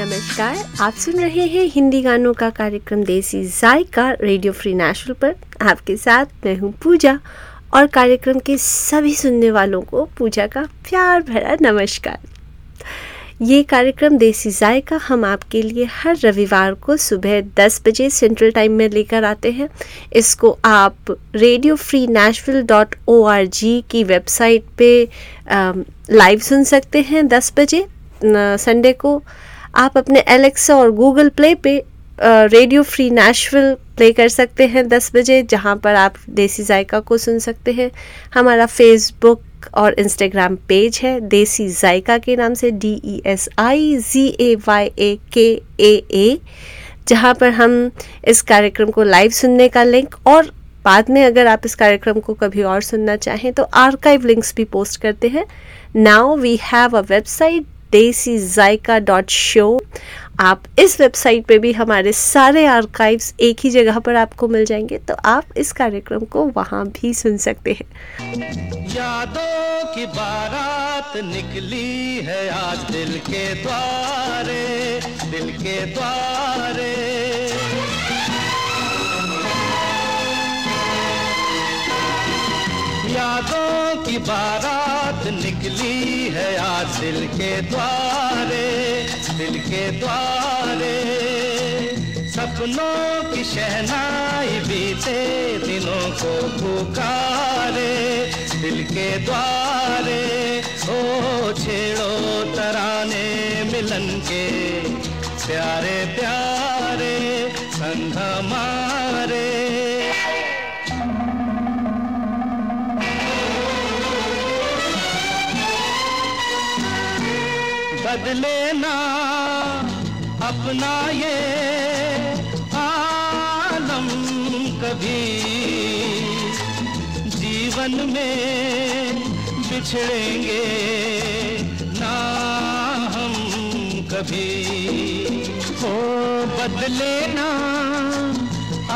नमस्कार, आप सुन रहे हैं हिंदी गानों का कार्यक्रम देसी जायका रेडियो फ्री नेशनल पर। आपके साथ मैं हूँ पूजा और कार्यक्रम के सभी सुनने वालों को पूजा का प्यार भरा नमस्कार। ये कार्यक्रम देसी जायका हम आपके लिए हर रविवार को सुबह 10 बजे सेंट्रल टाइम में लेकर आते हैं। इसको आप radio free national dot O R G की वेबसाइट पे लाइव सुन सकते हैं 10 बजे संडे को। आप अपने एलेक्सा और गूगल प्ले पे रेडियो फ्री नेशविल प्ले कर सकते हैं 10 बजे, जहाँ पर आप देसी जायका को सुन सकते हैं। हमारा फेसबुक और इंस्टाग्राम पेज है, देसी जायका के नाम से D E S I G A Y A K A A जहाँ पर हम इस कार्यक्रम को लाइव सुनने का लिंक और बाद में अगर आप इस कार्यक्रम को कभी और सुनना चाहें तो आर्काइव लिंक्स भी पोस्ट करते हैं। Now we have a website Desi Zayka dot show. आप इस वेबसाइट पे भी हमारे सारे आर्काइव्स एक ही जगह पर आपको मिल जाएँगे तो आप इस कार्यक्रम को वहाँ भी सुन सकते हैं। यादों की बारात निकली है आज दिल के द्वारे, दिल के द्वारे। यादों की बारात निकली है आज दिल के द्वारे, दिल के द्वारे। सपनों की शहनाई बीते, दिनों को पुकारे, दिल के द्वारे। ओ, छेड़ो तराने मिलन के, प्यारे प्यारे। बदले ना अपना ये आलम कभी। जीवन में बिछड़ेंगे ना हम कभी। हो बदले ना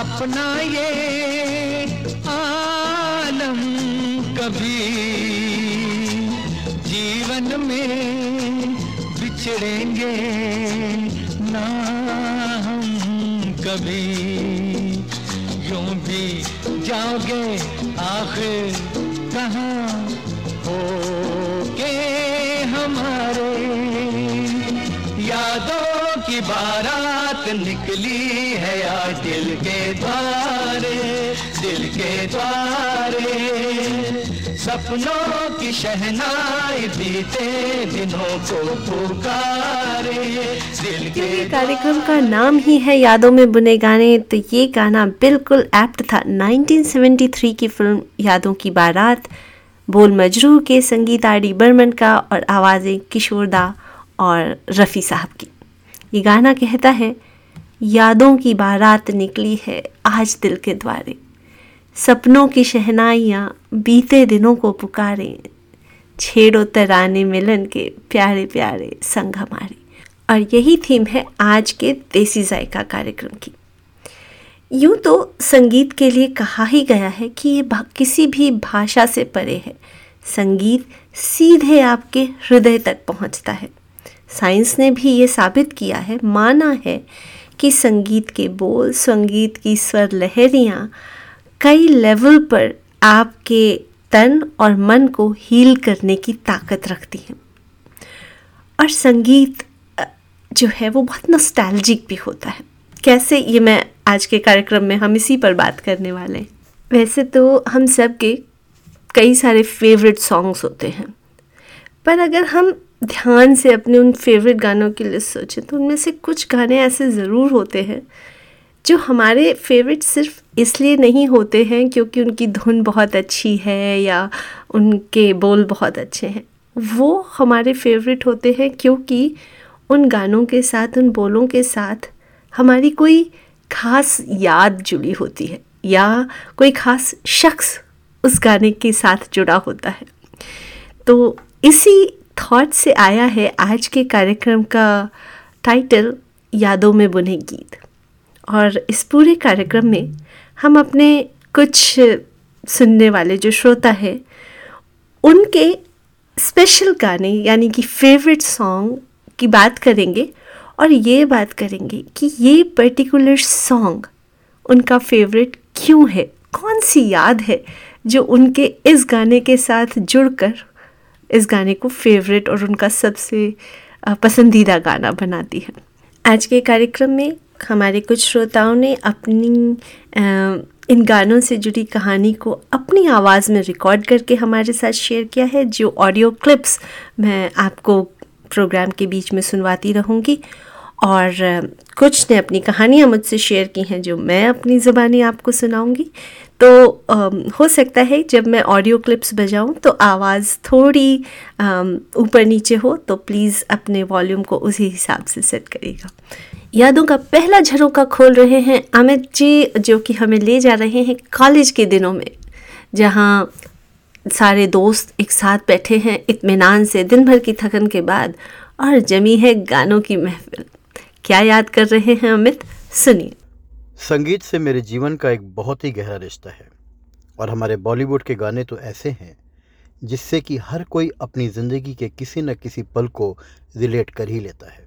अपना ये आलम कभी। जीवन में बिछड़ेंगे ना हम कभी। यूँ भी जाओगे आखिर कहाँ हो के हमारे? यादों की बारात निकली है आज दिल के द्वारे, दिल के द्वारे। सपनों की शहनाई बीते दिनों को पुकारे। दिल के कार्यक्रम का नाम ही है यादों में बुने गाने तो ये गाना बिल्कुल एप्ट था। 1973 की फ़िल्म यादों की बारात बोल मजरू के संगीत आर डी बर्मन का और आवाज़ें किशोरदा और रफ़ी साहब की। ये गाना कहता है यादों की बारात निकली है आज दिल के द्वारे। सपनों की शहनाइयाँ बीते दिनों को पुकारे, छेड़ो तराने मिलन के प्यारे प्यारे संग हमारे। और यही थीम है आज के देसी जायका कार्यक्रम की। यूँ तो संगीत के लिए कहा ही गया है कि ये किसी भी भाषा से परे है। संगीत सीधे आपके हृदय तक पहुँचता है। साइंस ने भी ये साबित किया है, माना है कि संगीत के बोल, संगीत की स्वर लहरियाँ कई लेवल पर आपके तन और मन को हील करने की ताकत रखती हैं। और संगीत जो है वो बहुत नॉस्टैल्जिक भी होता है। कैसे ये मैं आज के कार्यक्रम में हम इसी पर बात करने वाले हैं। वैसे तो हम सब के कई सारे फेवरेट सॉन्ग्स होते हैं। पर अगर हम ध्यान से अपने उन फेवरेट गानों की लिस्ट सोचें तो उनमें से कुछ गाने ऐसे ज़रूर होते हैं जो हमारे फेवरेट सिर्फ़ इसलिए नहीं होते हैं क्योंकि उनकी धुन बहुत अच्छी है या उनके बोल बहुत अच्छे हैं। वो हमारे फेवरेट होते हैं क्योंकि उन गानों के साथ, उन बोलों के साथ हमारी कोई ख़ास याद जुड़ी होती है या कोई ख़ास शख्स उस गाने के साथ जुड़ा होता है। तो इसी थॉट से आया है आज के कार्यक्रम का टाइटल यादों में बुने गीत। और इस पूरे कार्यक्रम में हम अपने कुछ सुनने वाले जो श्रोता है, उनके स्पेशल गाने यानी कि फेवरेट सॉन्ग की बात करेंगे और ये बात करेंगे कि ये पर्टिकुलर सॉन्ग उनका फेवरेट क्यों है? कौन सी याद है जो उनके इस गाने के साथ जुड़कर इस गाने को फेवरेट और उनका सबसे पसंदीदा गाना बनाती है? आज के कार्यक्रम में हमारे कुछ श्रोताओं ने अपनी इन गानों से जुड़ी कहानी को अपनी आवाज़ में रिकॉर्ड करके हमारे साथ शेयर किया है जो ऑडियो क्लिप्स मैं आपको प्रोग्राम के बीच में सुनवाती रहूँगी। और कुछ ने अपनी कहानियाँ मुझसे शेयर की हैं जो मैं अपनी ज़बानी आपको सुनाऊँगी। तो आ, हो सकता है जब मैं ऑडियो क्लिप्स बजाऊं तो आवाज़ थोड़ी ऊपर नीचे हो तो प्लीज़ अपने वॉल्यूम को उसी हिसाब से सेट करिएगा। यादों का पहला झरोका खोल रहे हैं अमित जी, जो कि हमें ले जा रहे हैं कॉलेज के दिनों में, जहाँ सारे दोस्त एक साथ बैठे हैं इत्मीनान से दिन भर की थकन के बाद, और जमी है गानों की महफिल। क्या याद कर रहे हैं अमित? सुनिए। संगीत से मेरे जीवन का एक बहुत ही गहरा रिश्ता है, और हमारे बॉलीवुड के गाने तो ऐसे हैं, जिससे कि हर कोई अपनी ज़िंदगी के किसी न किसी पल को रिलेट कर ही लेता है।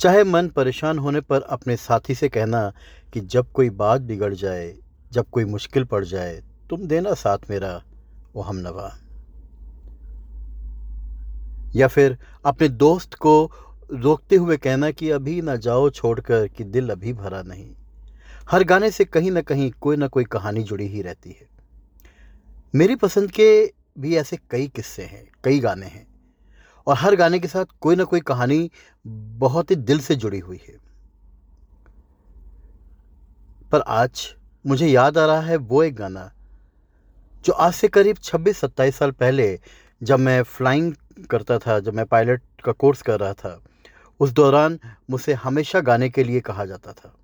चाहे मन परेशान होने पर अपने साथी से कहना कि जब कोई बात बिगड़ जाए, जब कोई मुश्किल पड़ जाए, तुम देना साथ मेरा, वो हम नवा। या फिर अपने दोस्त को रोकते हुए कहना कि अभी ना जाओ छोड़कर कि दिल अभी भरा नहीं। हर गाने से कहीं ना कहीं कोई ना कोई कहानी जुड़ी ही रहती है। मेरी पसंद के भी ऐसे कई किस्से हैं, कई गाने हैं। और हर गाने के साथ कोई ना कोई कहानी बहुत ही दिल से जुड़ी हुई है। पर आज मुझे याद आ रहा है वो एक गाना जो आज से करीब 26-27 साल पहले जब मैं फ्लाइंग करता था, जब मैं पायलट का कोर्स कर रहा था, उस दौरान मुझसे हमेशा गाने के लिए कहा जाता था।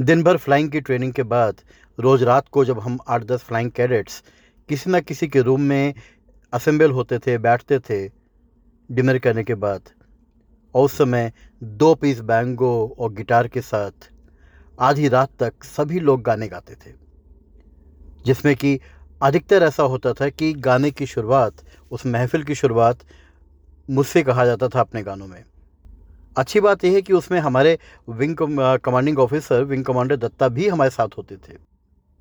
दिन भर फ्लाइंग की ट्रेनिंग के बाद, रोज़ रात को जब हम आठ, दस फ्लाइंग कैडेट्स किसी न किसी के रूम में असेंबल होते थे, बैठते थे डिनर करने के बाद, और उस समय दो पीस बैंगो और गिटार के साथ आधी रात तक सभी लोग गाने गाते थे, जिसमें कि अधिकतर ऐसा होता था कि गाने की शुरुआत, उस महफिल की शुरुआत मुझसे कहा जाता था अपने गानों में। अच्छी बात यह है कि उसमें हमारे wing commanding officer, wing commander Datta भी हमारे साथ होते थे।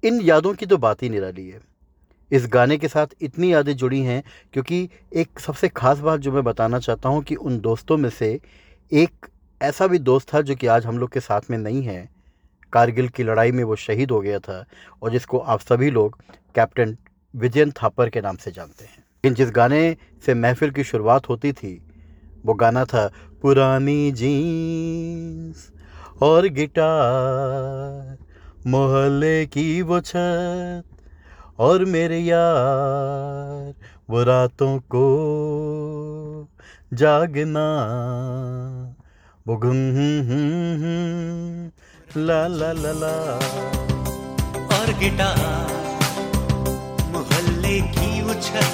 इन यादों की तो बात ही निराली है। इस गाने के साथ इतनी यादें जुड़ी हैं क्योंकि एक सबसे ख़ास बात जो मैं बताना चाहता हूँ कि उन दोस्तों में से एक ऐसा भी दोस्त था जो कि आज हम लोग के साथ में नहीं है। कारगिल की लड़ाई में वो शहीद हो गया था और जिसको आप सभी लोग कैप्टन विजयन थापर के नाम से जानते हैं। लेकिन जिस गाने से महफिल की शुरुआत होती थी, वो गाना था पुरानी जीन्स और गिटार, मोहल्ले की वो छत और मेरे यार, वो रातों को जागना। वो गुम ला ला ला ला। और गिटार, मोहल्ले की उछल।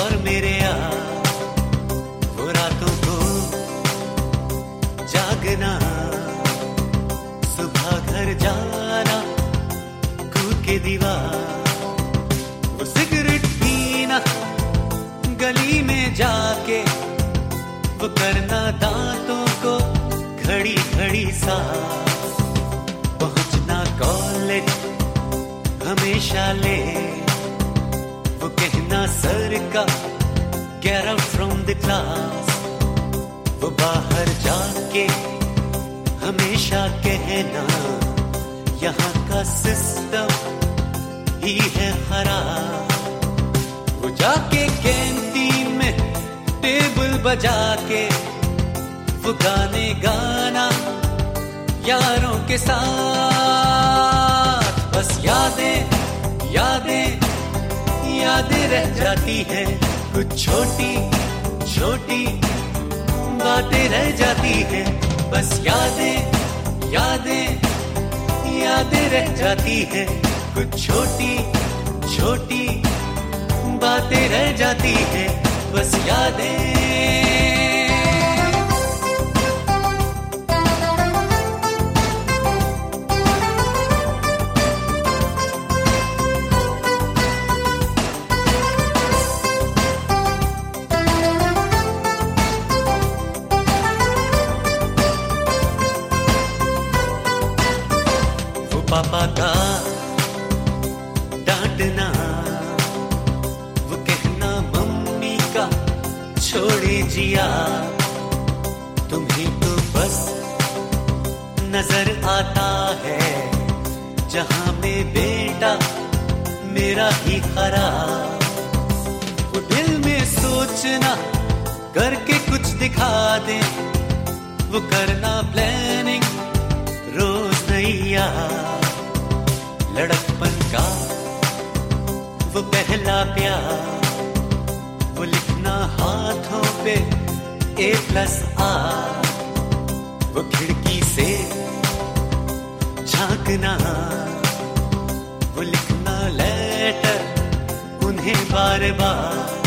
और मेरे यार, वो रातों को जागना। सुबह घर जाना कूद के दीवार। जाके वो करना दांतों को घड़ी घड़ी सा। पहुँचना कॉलेज हमेशा ले वो कहना, सर का आउट फ्रॉम द क्लास वो बाहर जाके हमेशा कहना, यहाँ का सिस्टम ही है खराब वो जाके कहना टेबल बजा के वो गाने गाना यारों के साथ। बस यादें यादें यादें रह जाती है। कुछ छोटी छोटी बातें रह जाती है। बस यादें यादें यादें रह जाती है। कुछ छोटी छोटी बातें रह जाती है। बस यादें। दिखा दे। वो करना प्लानिंग रोज नैया। लड़कपन का वो पहला प्यार। वो लिखना हाथों पे ए प्लस आर वो खिड़की से झांकना। वो लिखना लेटर उन्हें बार बार।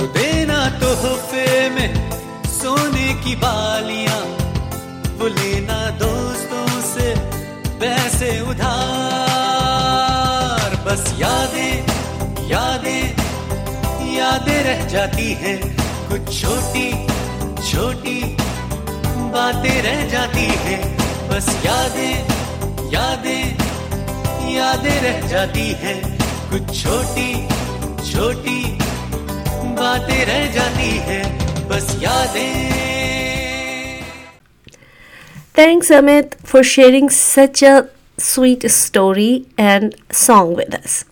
वो देना तोहफे में सोने की बालियाँ। वो लेना दोस्तों से पैसे उधार। बस यादें यादें यादें रह जाती हैं। कुछ छोटी छोटी बातें रह जाती हैं। बस यादें यादें यादें रह जाती हैं। कुछ छोटी छोटी बातें रह जाती हैं बस यादें। Thanks, Amit, for sharing such a sweet story and song with us.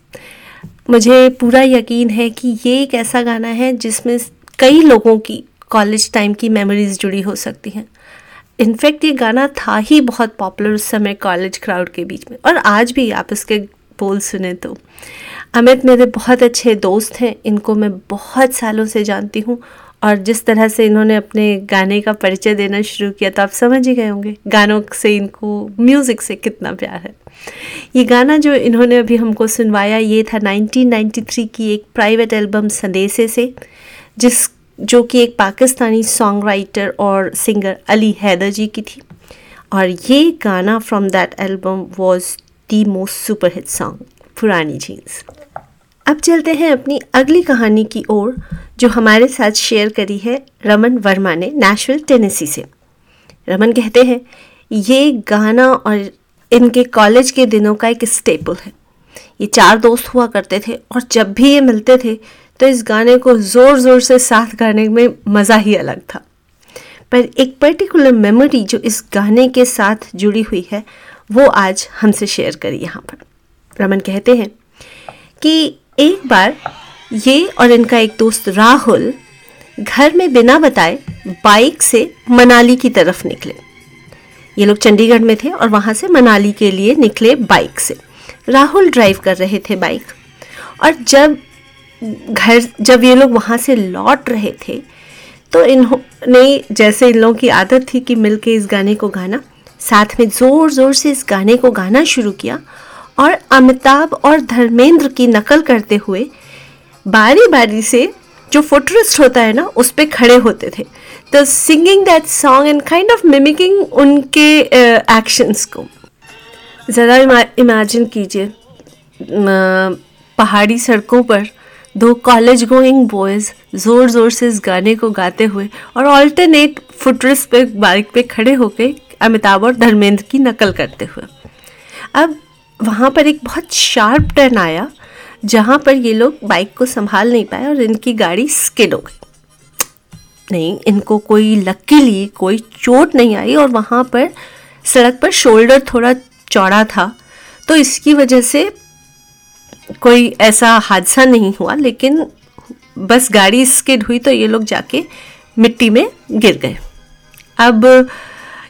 मुझे पूरा यकीन है कि ये एक ऐसा गाना है जिसमें कई लोगों की कॉलेज टाइम की मेमोरीज जुड़ी हो सकती हैं। इनफैक्ट ये गाना था ही बहुत पॉपुलर उस समय कॉलेज क्राउड के बीच में। और आज भी आप इसके बोल सुने तो। अमित मेरे बहुत अच्छे दोस्त हैं, इनको मैं बहुत सालों से जानती हूँ और जिस तरह से इन्होंने अपने गाने का परिचय देना शुरू किया तो आप समझ ही गए होंगे गानों से इनको म्यूज़िक से कितना प्यार है। ये गाना जो इन्होंने अभी हमको सुनवाया, ये था 1993 की एक प्राइवेट एल्बम संदेशे से, जिस, जो कि एक पाकिस्तानी सॉन्ग राइटर और सिंगर अली हैदर जी की थी। और ये गाना from that album was the most super hit song पुरानी जीन्स अब चलते हैं अपनी अगली कहानी की ओर, जो हमारे साथ शेयर करी है रमन वर्मा ने नेशनल टेनेसी से। रमन कहते हैं, ये गाना और इनके कॉलेज के दिनों का एक स्टेपल है। ये चार दोस्त हुआ करते थे और जब भी ये मिलते थे तो इस गाने को ज़ोर ज़ोर से साथ गाने में मज़ा ही अलग था। पर एक पर्टिकुलर मेमोरी जो इस गाने के साथ जुड़ी हुई है, वो आज हमसे शेयर करी यहाँ पर। रमन कहते हैं कि एक बार ये और इनका एक दोस्त राहुल घर में बिना बताए बाइक से मनाली की तरफ़ निकले। ये लोग चंडीगढ़ में थे और वहाँ से मनाली के लिए निकले बाइक से। राहुल ड्राइव कर रहे थे बाइक और जब घर, जब ये लोग वहाँ से लौट रहे थे तो इन्होंने, जैसे इन लोगों की आदत थी कि मिलके इस गाने को गाना, साथ में ज़ोर ज़ोर से इस गाने को गाना शुरू किया और अमिताभ और धर्मेंद्र की नकल करते हुए बारी बारी से जो फुटरिस्ट होता है ना उस पर खड़े होते थे। तो singing that song and kind of mimicking उनके एक्शंस uh, को। ज़रा इमेजिन कीजिए पहाड़ी सड़कों पर दो कॉलेज गोइंग बॉयज़ ज़ोर ज़ोर से इस गाने को गाते हुए और ऑल्टरनेट फुटरिस्ट पे बाइक पे खड़े होकर अमिताभ और धर्मेंद्र की नकल करते हुए। अब वहाँ पर एक बहुत शार्प टर्न आया, जहाँ पर ये लोग बाइक को संभाल नहीं पाए और इनकी गाड़ी स्किड हो गई। नहीं, इनको कोई लकीली कोई चोट नहीं आई और वहाँ पर सड़क पर शोल्डर थोड़ा चौड़ा था तो इसकी वजह से कोई ऐसा हादसा नहीं हुआ, लेकिन बस गाड़ी स्किड हुई तो ये लोग जाके मिट्टी में गिर गए। अब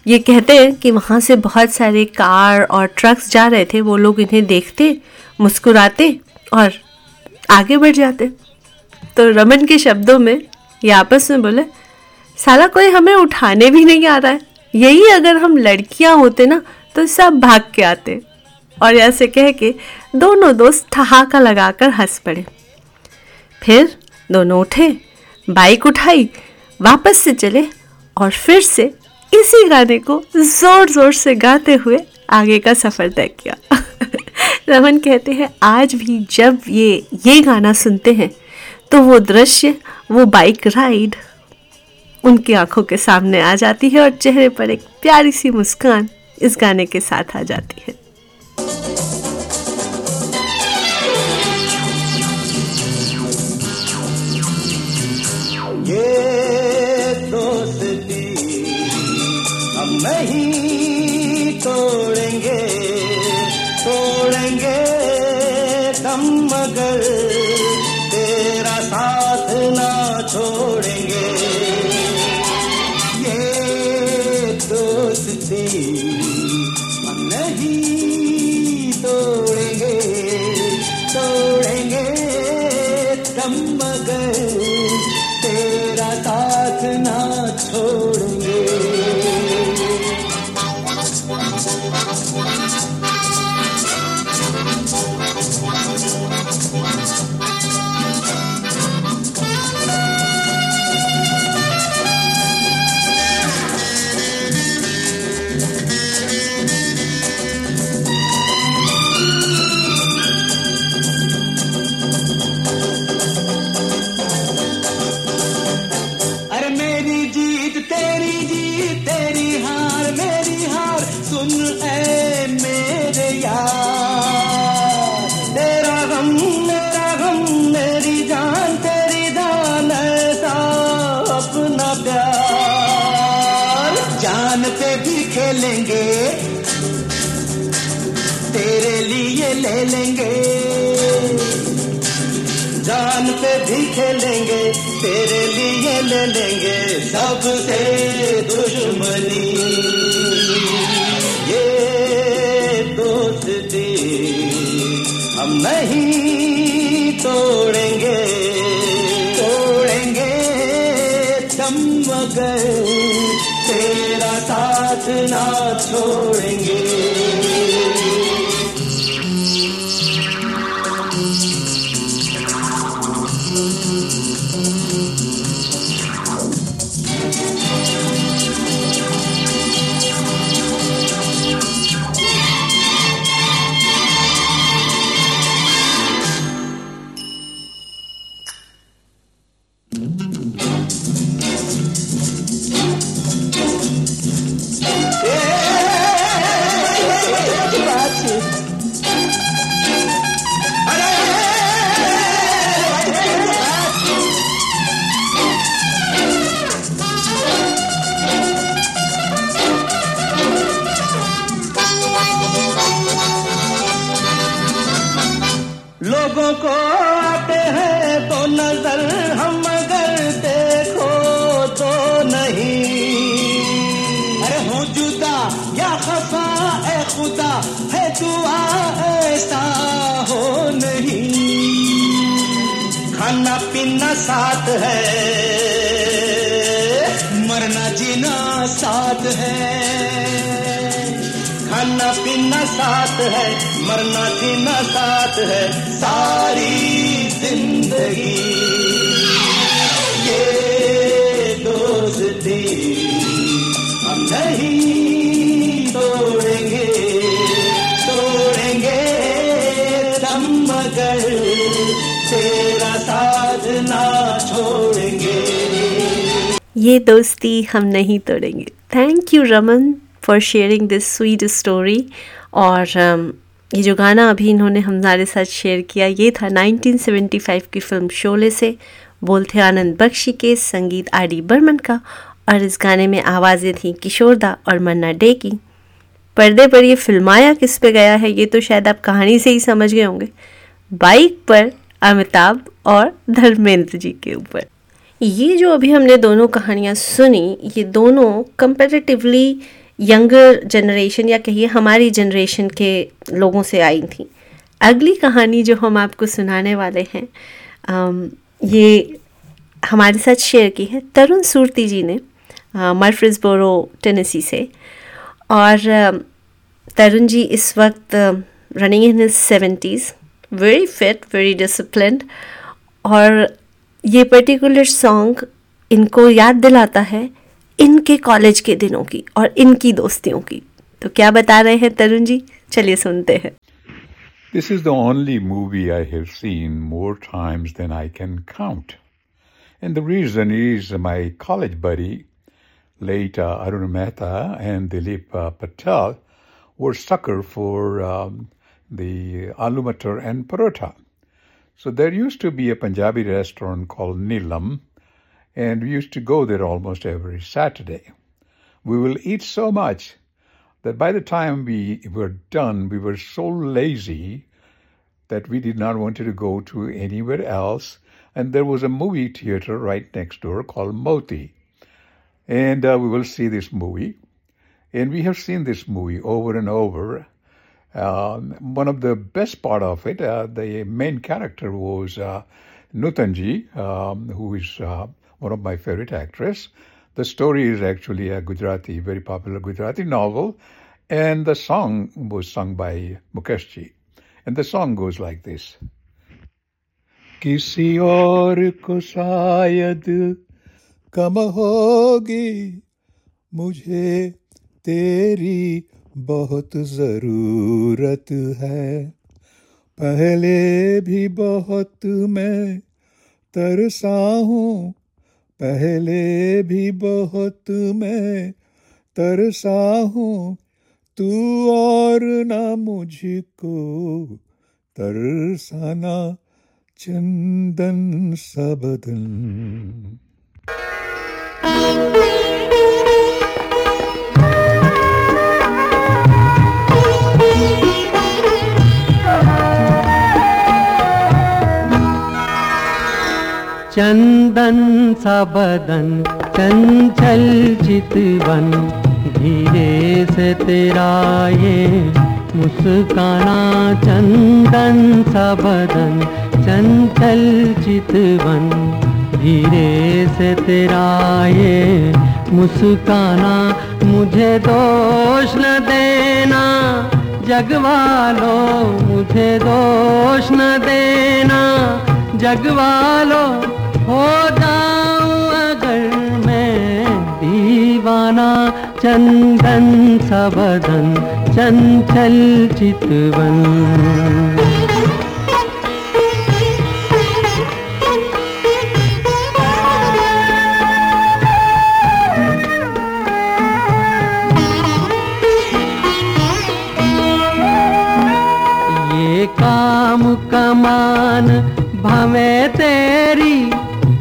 ये कहते हैं कि वहाँ से बहुत सारे कार और ट्रक्स जा रहे थे, वो लोग इन्हें देखते, मुस्कुराते और आगे बढ़ जाते। तो रमन के शब्दों में ये आपस में बोले, साला कोई हमें उठाने भी नहीं आ रहा है। यही अगर हम लड़कियाँ होते ना तो सब भाग के आते। और ऐसे कह के दोनों दोस्त ठहाका लगाकर हंस पड़े। फिर दोनों उठे, बाइक उठाई, वापस से चले और फिर से इसी गाने को ज़ोर ज़ोर से गाते हुए आगे का सफ़र तय किया। रमन कहते हैं, आज भी जब ये ये गाना सुनते हैं तो वो दृश्य, वो बाइक राइड उनकी आँखों के सामने आ जाती है और चेहरे पर एक प्यारी सी मुस्कान इस गाने के साथ आ जाती है। तोड़ेंगे तोड़ेंगे दम मगर तेरा साथ ना छोड़े। साथ है, मरना जीना साथ है, सारी ज़िंदगी। ये दोस्ती हम नहीं तोड़ेंगे तोड़ेंगे तेरा साथ ना छोड़ेंगे। ये दोस्ती हम नहीं तोड़ेंगे। Thank you Raman for sharing this sweet story और ये जो गाना अभी इन्होंने हमारे साथ शेयर किया, ये था 1975 की फ़िल्म शोले से। बोल थे आनंद बख्शी के संगीत आर डी बर्मन का, और इस गाने में आवाज़ें थीं किशोरदा और मन्ना डे की पर्दे पर ये फिल्माया किस पे गया है, ये तो शायद आप कहानी से ही समझ गए होंगे। बाइक पर अमिताभ और धर्मेंद्र जी के ऊपर। ये जो अभी हमने दोनों कहानियाँ सुनी, ये दोनों कंपेरेटिवली यंगर जनरेशन या कहिए हमारी जनरेशन के लोगों से आई थी। अगली कहानी जो हम आपको सुनाने वाले हैं ये हमारे साथ शेयर की है तरुण सूरती जी ने मर्फ्रिसबोरो टेनेसी से। और तरुण जी इस वक्त running in his seventies very fit very discipline और ये पर्टिकुलर सॉन्ग इनको याद दिलाता है इनके कॉलेज के दिनों की और इनकी दोस्तियों की। तो क्या बता रहे हैं तरुण जी? चलिए सुनते हैं। This is the only movie I have seen more times I can count and the reason is my college buddy late Arun Mehta and Dilip Patel were sucker for the aloo matar and paratha so there used to be a Punjabi restaurant call Neelam and we used to go there almost every Saturday. We will eat so much that by the time we were done, we were so lazy that we did not want to go to anywhere else and there was a movie theater right next door called Moti. And uh, we will see this movie. And we have seen this movie over and over. Um, one of the best part of it, uh, the main character was uh, Nutanji, um, who is uh, one of my favorite actresses. The story is actually a Gujarati, very popular Gujarati novel, and the song was sung by Mukeshji. And the song goes like this. किसी और को शायद कम होगी मुझे तेरी बहुत ज़रूरत है पहले भी बहुत मैं तरसा हूँ पहले भी बहुत मैं तरसा हूँ तू और ना मुझको। तरसाना चंदन सबदन चंदन सा बदन चंचल चितवन, धीरे से तेरा ये मुस्काना चंदन सा चंचल चितवन, धीरे से तेरा ये मुस्काना, मुझे दोष न देना, जगवालो, मुझे दोष न देना, जगवालो। हो जाऊँ अगर मैं दीवाना चंदन सबदन चंचल चितवन।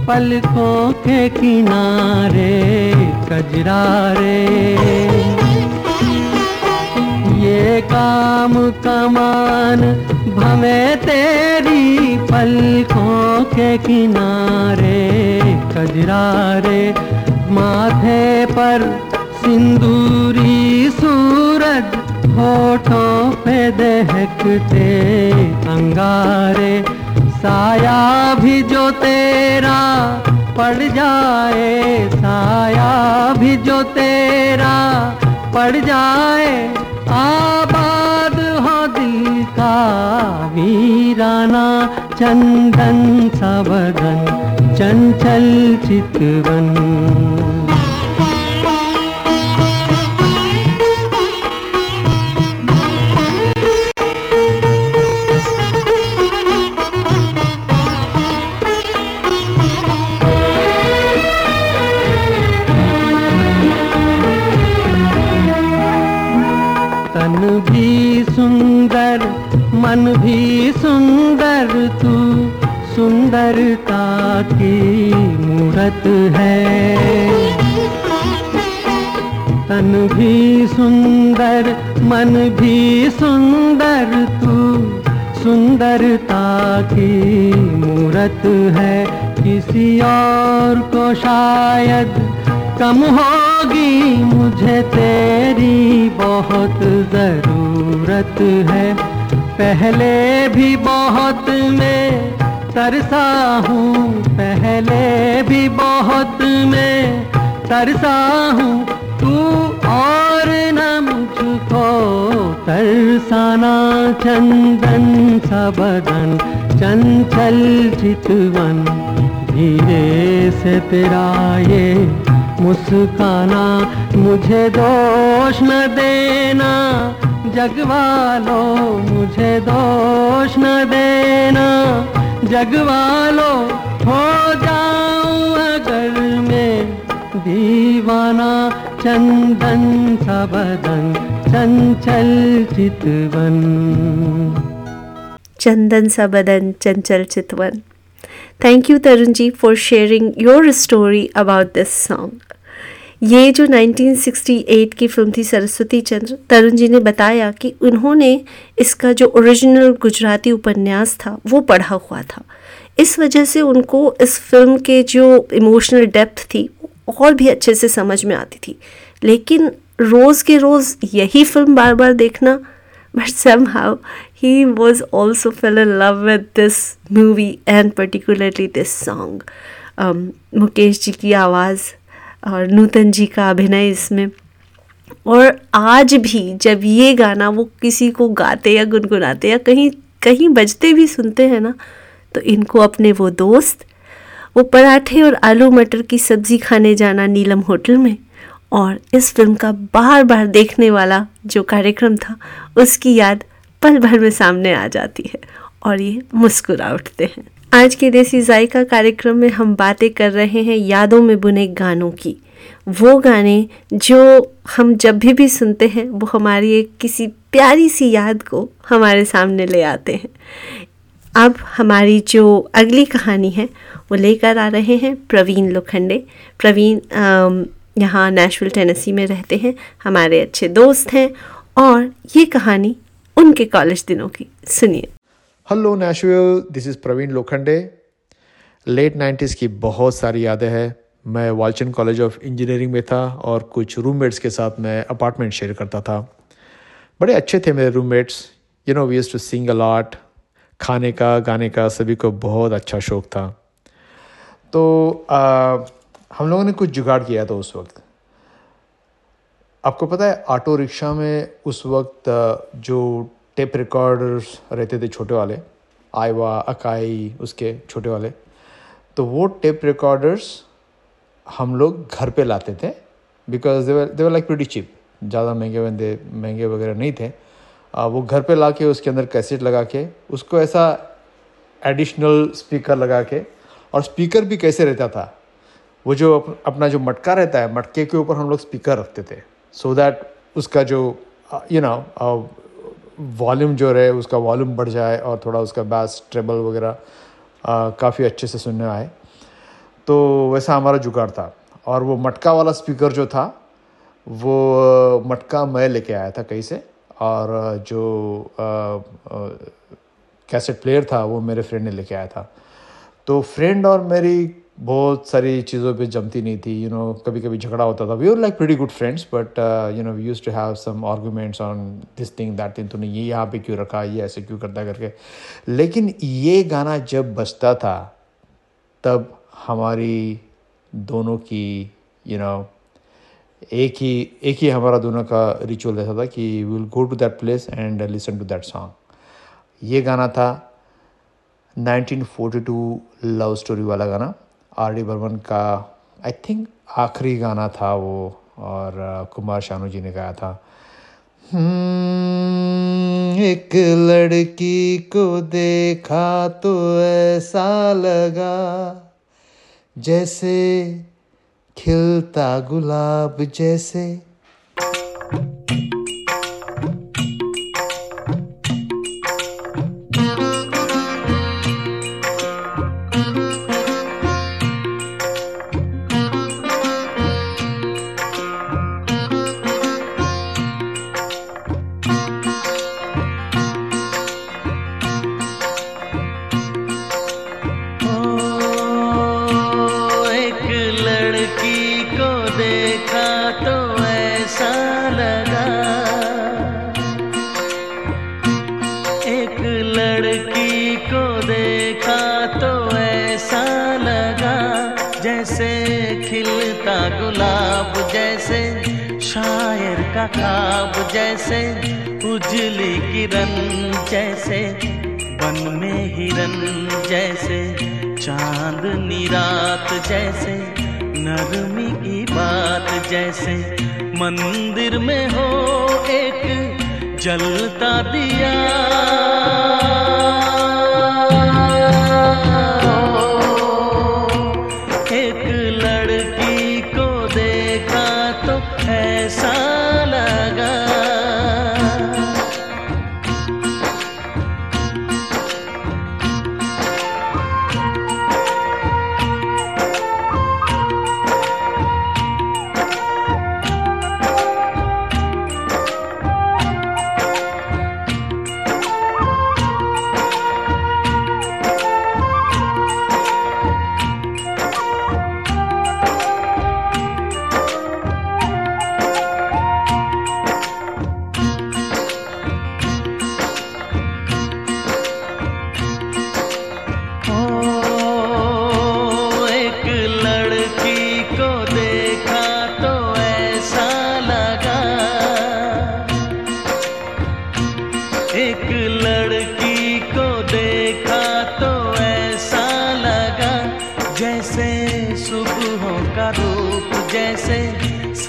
पलकों के किनारे कजरा रे ये काम कमान भवे तेरी पलकों के किनारे कजरा रे माथे पर सिंदूरी सूरज, होठों पे दहकते अंगारे। साया भी जो तेरा पड़ जाए, साया भी जो तेरा पड़ जाए, आबाद हो दिल का वीराना चंदन सा चंचल चितवन। सुंदरता की मूरत है। तन भी सुंदर, मन भी सुंदर, तू सुंदरता की मूरत है। किसी और को शायद कम होगी, मुझे तेरी बहुत ज़रूरत है। पहले भी बहुत मैं तरसा हूँ, पहले भी बहुत मैं तरसा हूँ। तू और न मुझको तरसाना चंदन सा बदन, चंचल चितवन। धीरे से तेरा ये मुस्काना, मुझे दोष न देना। जगवालो मुझे दोष न देना। जगवालो, हो जाऊँ अगर मैं दीवाना। चंदन सा बदन, चंचल चितवन। चंदन सा बदन, चंचल चितवन। Thank you Tarun ji for sharing your story about this song ये जो 1968 की फ़िल्म थी सरस्वती चंद्र, तरुण जी ने बताया कि उन्होंने इसका जो ओरिजिनल गुजराती उपन्यास था, वो पढ़ा हुआ था। इस वजह से उनको इस फ़िल्म के जो इमोशनल डेप्थ थी, और भी अच्छे से समझ में आती थी। लेकिन रोज़ के रोज़ यही फ़िल्म बार बार देखना but some he was also fell in love with this movie and particularly this song Mukesh ji की आवाज़ और नूतन जी का अभिनय इसमें। और आज भी जब ये गाना वो किसी को गाते या गुनगुनाते या कहीं कहीं बजते भी सुनते हैं ना तो इनको अपने वो दोस्त, वो पराठे और आलू मटर की सब्ज़ी खाने जाना नीलम होटल में, और इस फ़िल्म का बार बार देखने वाला जो कार्यक्रम था, उसकी याद पल भर में सामने आ जाती है, और ये मुस्कुरा उठते हैं। आज के देसी जायका कार्यक्रम में हम बातें कर रहे हैं यादों में बुने गानों की। वो गाने जो हम जब भी भी सुनते हैं, वो हमारी एक किसी प्यारी सी याद को हमारे सामने ले आते हैं। अब हमारी जो अगली कहानी है, वो लेकर आ रहे हैं प्रवीण लोखंडे। प्रवीण यहाँ नेशविल, टेनेसी में रहते हैं, हमारे अच्छे दोस्त हैं और ये कहानी उनके कॉलेज दिनों की। सुनिए। Hello Nashville this is Praveen Lokhande late nineties की बहुत सारी यादें हैं। मैं वालचंद कॉलेज ऑफ़ इंजीनियरिंग में था और कुछ रूममेट्स के साथ मैं अपार्टमेंट शेयर करता था। बड़े अच्छे थे मेरे roommates you know we to sing a lot खाने का गाने का सभी को बहुत अच्छा शौक था। तो आ, हम लोगों ने कुछ जुगाड़ किया था उस वक्त। आपको पता है ऑटो रिक्शा में उस वक्त जो टेप रिकॉर्डर्स रहते थे छोटे वाले आयवा अकाई उसके छोटे वाले। तो वो टेप रिकॉर्डर्स हम लोग घर पे लाते थे because they were they were like pretty cheap ज़्यादा महँगे वंदे महँगे वगैरह नहीं थे। वो घर पे ला के उसके अंदर कैसेट लगा के उसको ऐसा एडिशनल स्पीकर लगा के और स्पीकर भी कैसे रहता था? वो जो अप, अपना जो मटका रहता है मटके के ऊपर हम लोग स्पीकर रखते थे। सो so दैट उसका जो यू नो वॉल्यूम जो रहे, उसका वॉल्यूम बढ़ जाए और थोड़ा उसका बैस ट्रेबल वगैरह काफ़ी अच्छे से सुनने आए। तो वैसा हमारा जुगाड़ था। और वो मटका वाला स्पीकर जो था, वो मटका मैं लेके आया था कहीं से। और जो कैसेट प्लेयर था, वो मेरे फ्रेंड ने लेके आया था। तो फ्रेंड और मेरी बहुत सारी चीज़ों पे जमती नहीं थी यू you नो know, कभी कभी झगड़ा होता था। We are like very good friends but you know we use to have some arguments on this thing that thing तूने ये यहाँ पे क्यों रखा ये ऐसे क्यों करता करके। लेकिन ये गाना जब बजता था तब हमारी दोनों की यू you नो know, एक ही एक ही हमारा दोनों का रिचुअल रहता था कि we will go to that place and listen to that song ये गाना था 1942 लव स्टोरी वाला गाना। आर डी बर्मन का आई थिंक आखिरी गाना था वो और कुमार शानू जी ने गाया था। हम्म, एक लड़की को देखा तो ऐसा लगा जैसे खिलता गुलाब जैसे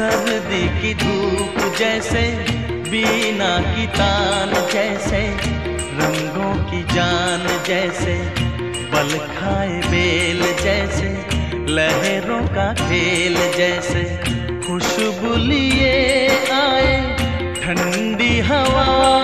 सर्दी की धूप जैसे, बीना की तान जैसे, रंगों की जान जैसे, बल खाए बेल जैसे, लहरों का खेल जैसे। खुशबू लिए आए ठंडी हवा।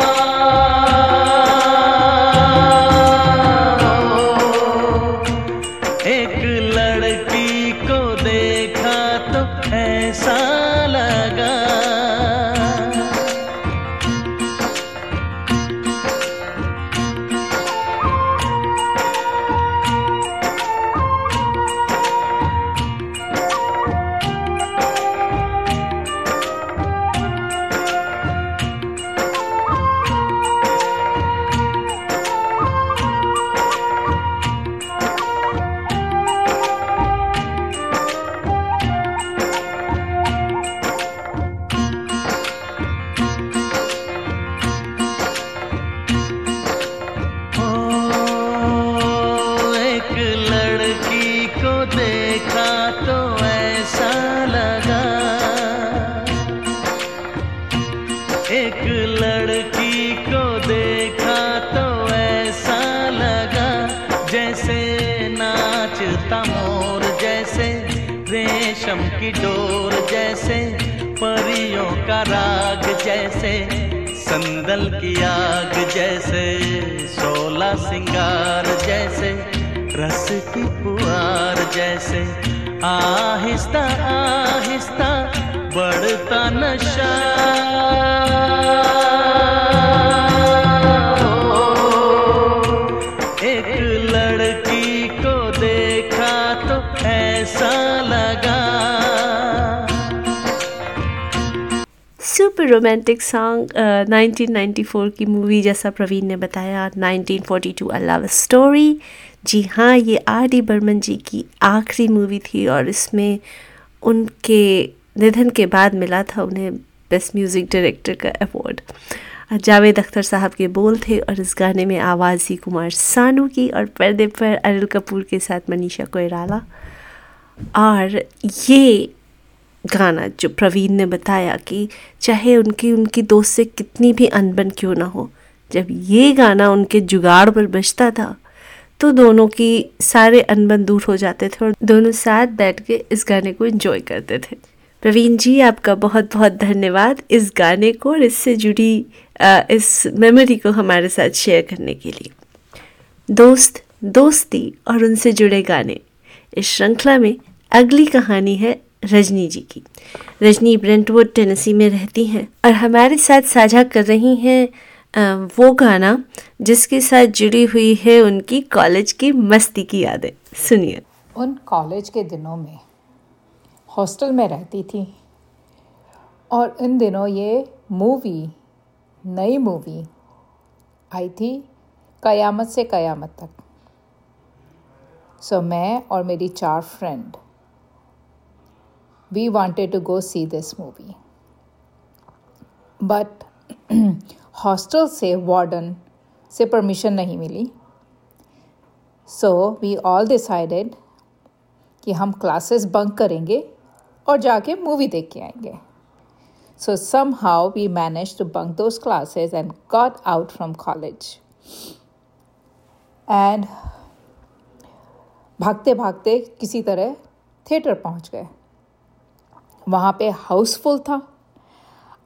सुपर रोमांटिक सॉन्ग 1994 की मूवी जैसा प्रवीण ने बताया 1942 अ लव स्टोरी जी हाँ ये आर डी बर्मन जी की आखिरी मूवी थी और इसमें उनके निधन के बाद मिला था उन्हें बेस्ट म्यूज़िक डायरेक्टर का अवार्ड जावेद अख्तर साहब के बोल थे और इस गाने में आवाज़ थी कुमार सानू की और पर्दे पर अनिल कपूर के साथ मनीषा कोयराला और ये गाना जो प्रवीण ने बताया कि चाहे उनकी उनकी दोस्त से कितनी भी अनबन क्यों ना हो, जब ये गाना उनके जुगाड़ पर बजता था तो दोनों की सारे अनबन दूर हो जाते थे और दोनों साथ बैठ के इस गाने को एंजॉय करते थे। प्रवीण जी, आपका बहुत बहुत धन्यवाद इस गाने को और इससे जुड़ी इस मेमोरी को हमारे साथ शेयर करने के लिए। दोस्त, दोस्ती और उनसे जुड़े गाने। इस श्रृंखला में अगली कहानी है रजनी जी की। रजनी ब्रेंटवुड टेनेसी में रहती हैं और हमारे साथ साझा कर रही हैं वो गाना जिसके साथ जुड़ी हुई है उनकी कॉलेज की मस्ती की यादें। सुनिए। उन कॉलेज के दिनों में हॉस्टल में रहती थी और इन दिनों ये मूवी नई मूवी आई थी कयामत से कयामत तक। सो so, मैं और मेरी चार friend we wanted to go see this movie but hostel से वार्डन से परमिशन नहीं मिली। सो वी ऑल डिसाइडेड कि हम क्लासेस बंक करेंगे और जाके मूवी देख के आएँगे। So some we manage to bunk those classes and got out from college and भागते भागते किसी तरह थिएटर पहुँच गए। वहाँ पे हाउसफुल था।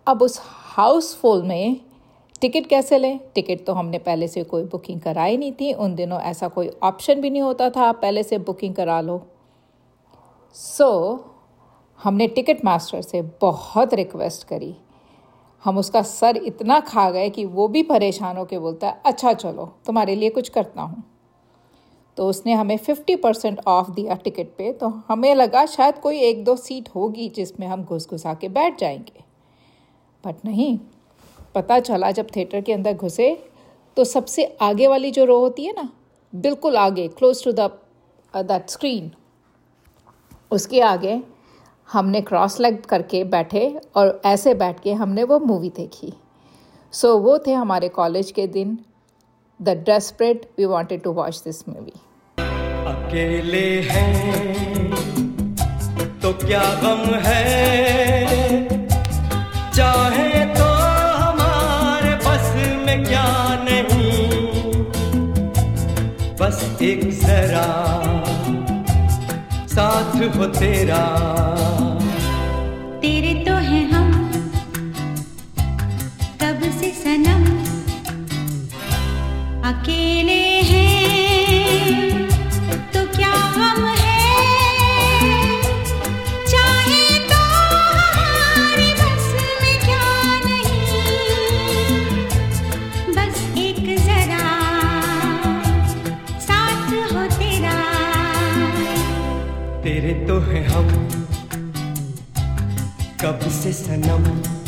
अब उस हाउसफुल में टिकट कैसे लें? टिकट तो हमने पहले से कोई बुकिंग कराई नहीं थी। उन दिनों ऐसा कोई ऑप्शन भी नहीं होता था। आप पहले से बुकिंग करा लो। सो so, हमने टिकट मास्टर से बहुत रिक्वेस्ट करी। हम उसका सर इतना खा गए कि वो भी परेशान होकर बोलता है अच्छा चलो तुम्हारे लिए कुछ करता हूँ। तो उसने हमें फिफ्टी परसेंट ऑफ़ दिया टिकट पे। तो हमें लगा शायद कोई एक दो सीट होगी जिसमें हम घुस घुसा के बैठ जाएँगे। बट नहीं पता चला जब थिएटर के अंदर घुसे तो सबसे आगे वाली जो रो होती है ना बिल्कुल आगे close to the that screen उसके आगे हमने क्रॉस लेग करके बैठे और ऐसे बैठ के हमने वो मूवी देखी। सो so, वो थे हमारे कॉलेज के दिन the desperate we wanted to watch this movie अकेले हैं तो क्या गम है? चाहे तो हमारे बस में क्या नहीं, बस एक जरा, साथ हो तेरा। तेरे तो हैं हम, कब से सनम। अकेले हैं तेरे तो हैं हम कब से सनम।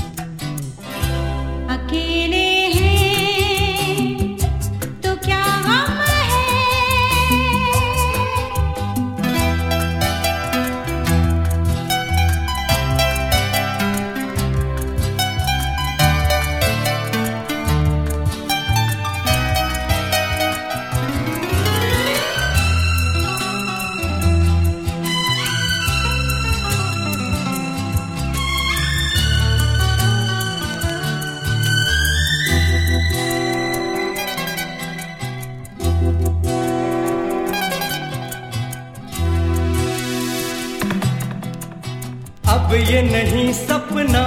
ये नहीं सपना,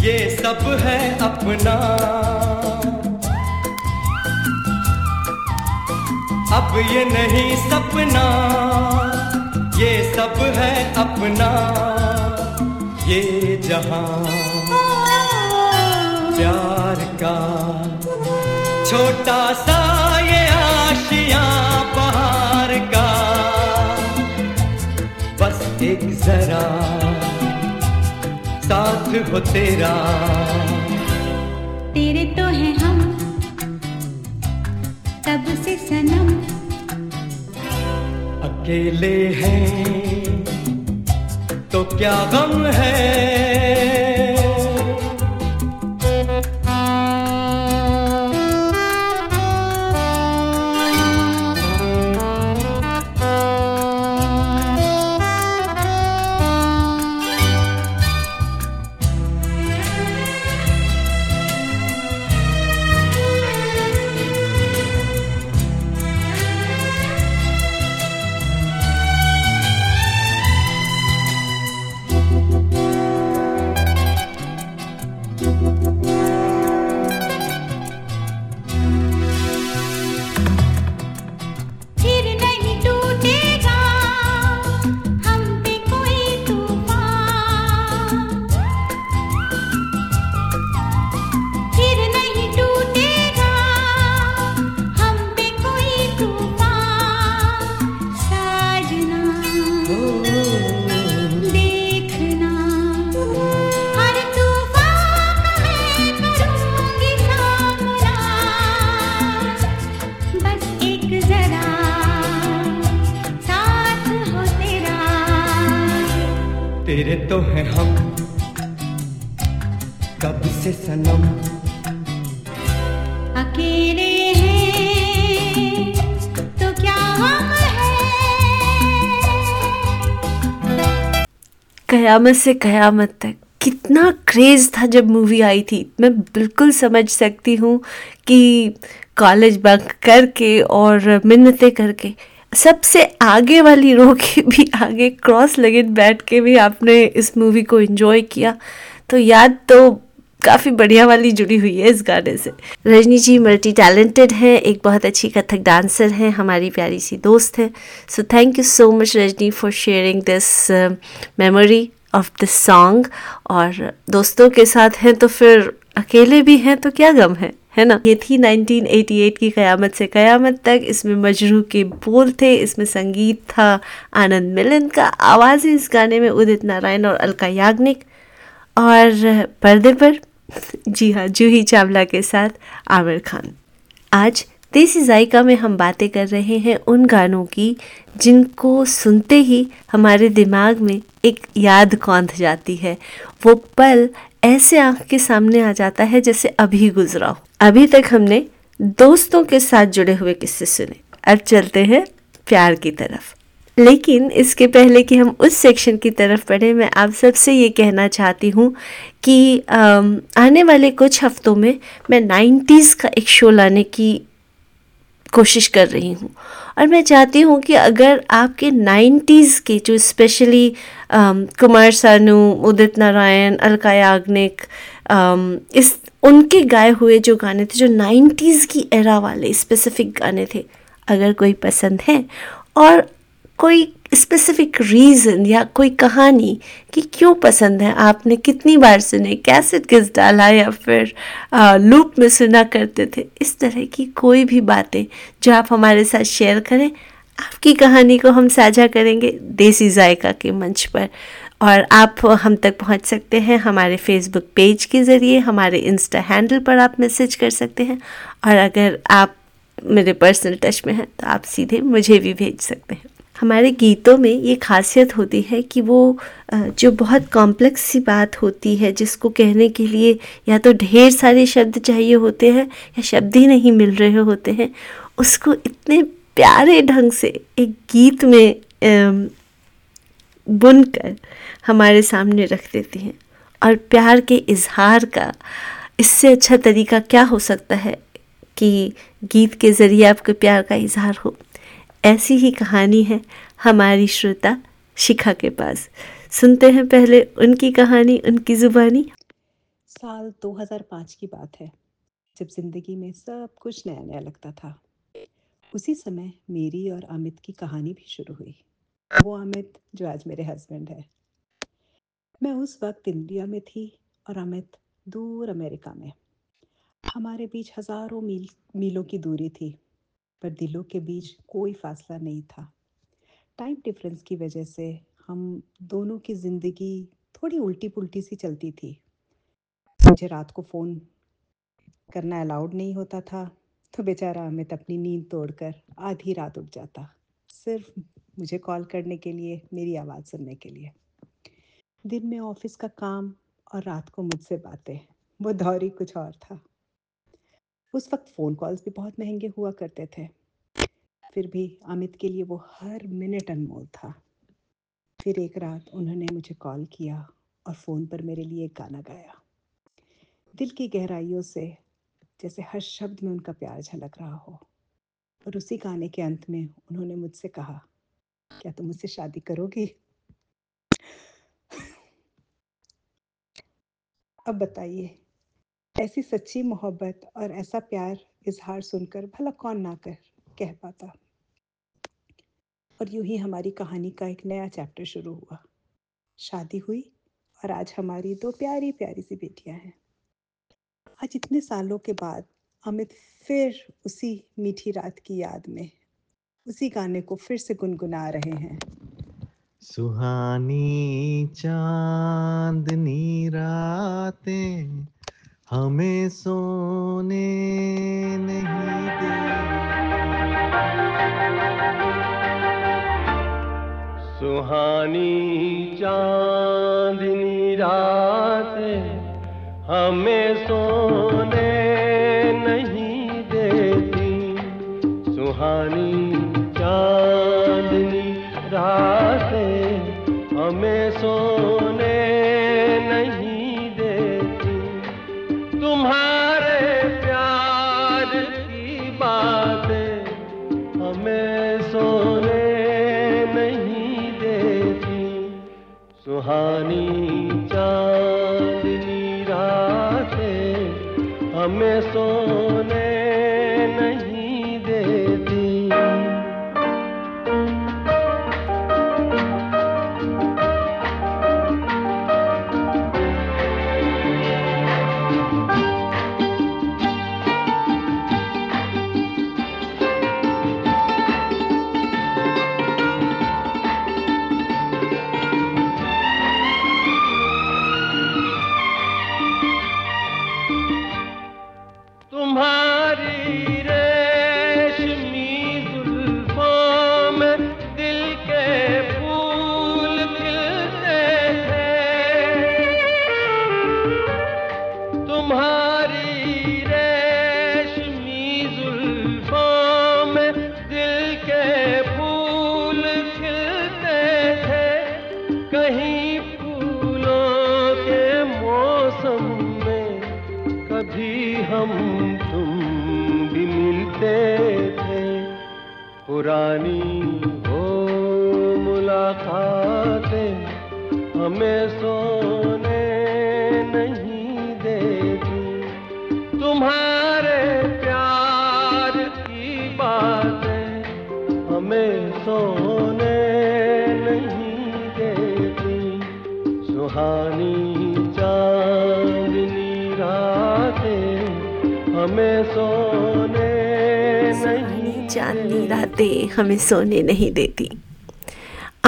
ये सब है अपना। अब ये नहीं सपना, ये सब है अपना। ये जहाँ प्यार का छोटा सा ये आशिया बहार का एक जरा साथ हो तेरा। तेरे तो है हम तब से सनम। अकेले हैं तो क्या गम है? कयामत से कयामत तक। कितना क्रेज़ था जब मूवी आई थी। मैं बिल्कुल समझ सकती हूँ कि कॉलेज बंक करके और मिन्नतें करके, सबसे आगे वाली रो के भी आगे क्रॉस लगे बैठ के भी आपने इस मूवी को एंजॉय किया। तो याद तो काफ़ी बढ़िया वाली जुड़ी हुई है इस गाने से। रजनी जी मल्टी टैलेंटेड हैं, एक बहुत अच्छी कथक डांसर हैं, हमारी प्यारी सी दोस्त हैं। So thank you so much Rajni for sharing this memory of this song और दोस्तों के साथ हैं तो फिर अकेले भी हैं तो क्या गम है है ना? ये थी 1988 की कयामत से कयामत तक। इसमें मजरू के बोल थे, इसमें संगीत था, आनंद मिलन का आवाज़ें इस गाने में उदित नारायण और अलका याग्निक। और पर्दे पर। जी हाँ जूही चावला के साथ आमिर खान। आज देसी जायका में हम बातें कर रहे हैं उन गानों की जिनको सुनते ही हमारे दिमाग में एक याद कौंध जाती है। वो पल ऐसे आँख के सामने आ जाता है जैसे अभी गुजरा हो। अभी तक हमने दोस्तों के साथ जुड़े हुए किस्से सुने। अब चलते हैं प्यार की तरफ़। लेकिन इसके पहले कि हम उस सेक्शन की तरफ़ बढ़ें, मैं आप सबसे ये कहना चाहती हूँ कि आने वाले कुछ हफ्तों में मैं 90s का एक शो लाने की कोशिश कर रही हूँ। और मैं चाहती हूँ कि अगर आपके 90s के जो स्पेशली कुमार सानू, उदित नारायण, अलका याग्निक इस, उनके गाए हुए जो गाने थे, जो 90s की एरा वाले स्पेसिफिक गाने थे, अगर कोई पसंद है। और कोई स्पेसिफिक रीज़न या कोई कहानी कि क्यों पसंद है? आपने कितनी बार सुने? कैसे किस डाला या फिर आ, लूप में सुना करते थे? इस तरह की कोई भी बातें जो आप हमारे साथ शेयर करें आपकी कहानी को हम साझा करेंगे देसी जायका के मंच पर। और आप हम तक पहुँच सकते हैं हमारे फेसबुक पेज के ज़रिए हमारे इंस्टा हैंडल पर आप मैसेज कर सकते हैं। और अगर आप मेरे पर्सनल टच में हैं तो आप सीधे मुझे भी भेज सकते हैं। हमारे गीतों में ये खासियत होती है कि वो जो बहुत कॉम्प्लेक्स सी बात होती है जिसको कहने के लिए या तो ढेर सारे शब्द चाहिए होते हैं या शब्द ही नहीं मिल रहे होते हैं उसको इतने प्यारे ढंग से एक गीत में अम, बुनकर हमारे सामने रख देती हैं। और प्यार के इजहार का इससे अच्छा तरीका क्या हो सकता है कि गीत के ज़रिए आपके प्यार का इजहार हो? ऐसी ही कहानी है हमारी श्रोता शिखा के पास। सुनते हैं पहले उनकी कहानी, उनकी ज़ुबानी। साल 2005 की बात है, जब ज़िंदगी में सब कुछ नया नया लगता था। उसी समय मेरी और अमित की कहानी भी शुरू हुई। वो अमित जो आज मेरे हस्बैंड है। मैं उस वक्त इंडिया में थी और अमित दूर अमेरिका में। हमारे बीच हज़ारों मील, मीलों की दूरी थी। पर दिलों के बीच कोई फासला नहीं था। टाइम डिफरेंस की वजह से हम दोनों की ज़िंदगी थोड़ी उल्टी पुल्टी सी चलती थी। मुझे रात को फ़ोन करना अलाउड नहीं होता था तो बेचारा अमित अपनी नींद तोड़कर आधी रात उठ जाता, सिर्फ़ मुझे कॉल करने के लिए, मेरी आवाज़ सुनने के लिए। दिन में ऑफ़िस का काम और रात को मुझसे बातें, वो दौर ही कुछ और था। उस वक्त फ़ोन कॉल्स भी बहुत महँगे हुआ करते थे। फिर भी अमित के लिए वो हर मिनट अनमोल था। फिर एक रात उन्होंने मुझे कॉल किया और फ़ोन पर मेरे लिए गाना गाया। दिल की गहराइयों से, जैसे हर शब्द में उनका प्यार झलक रहा हो। और उसी गाने के अंत में उन्होंने मुझसे कहा, क्या तुम मुझसे शादी करोगी? अब बताइए ऐसी सच्ची मोहब्बत और ऐसा प्यार इजहार सुनकर भला कौन ना कर, कह पाता। और यूँ ही हमारी कहानी का एक नया चैप्टर शुरू हुआ। शादी हुई और आज हमारी दो प्यारी प्यारी सी बेटियाँ हैं। आज इतने सालों के बाद अमित फिर उसी मीठी रात की याद में उसी गाने को फिर से गुनगुना रहे हैं। सुहानी चांदनी रातें हमें सोने नहीं दे। सुहानी चांदनी रात हमें सोने नहीं देती। सुहानी चांदनी रात हमें सोने हमें हमें सोने नहीं देती तुम्हारे प्यार की बातें हमें सोने नहीं देती सुहानी चांदनी रातें हमें सोने नहीं चांदनी रातें हमें सोने नहीं देती।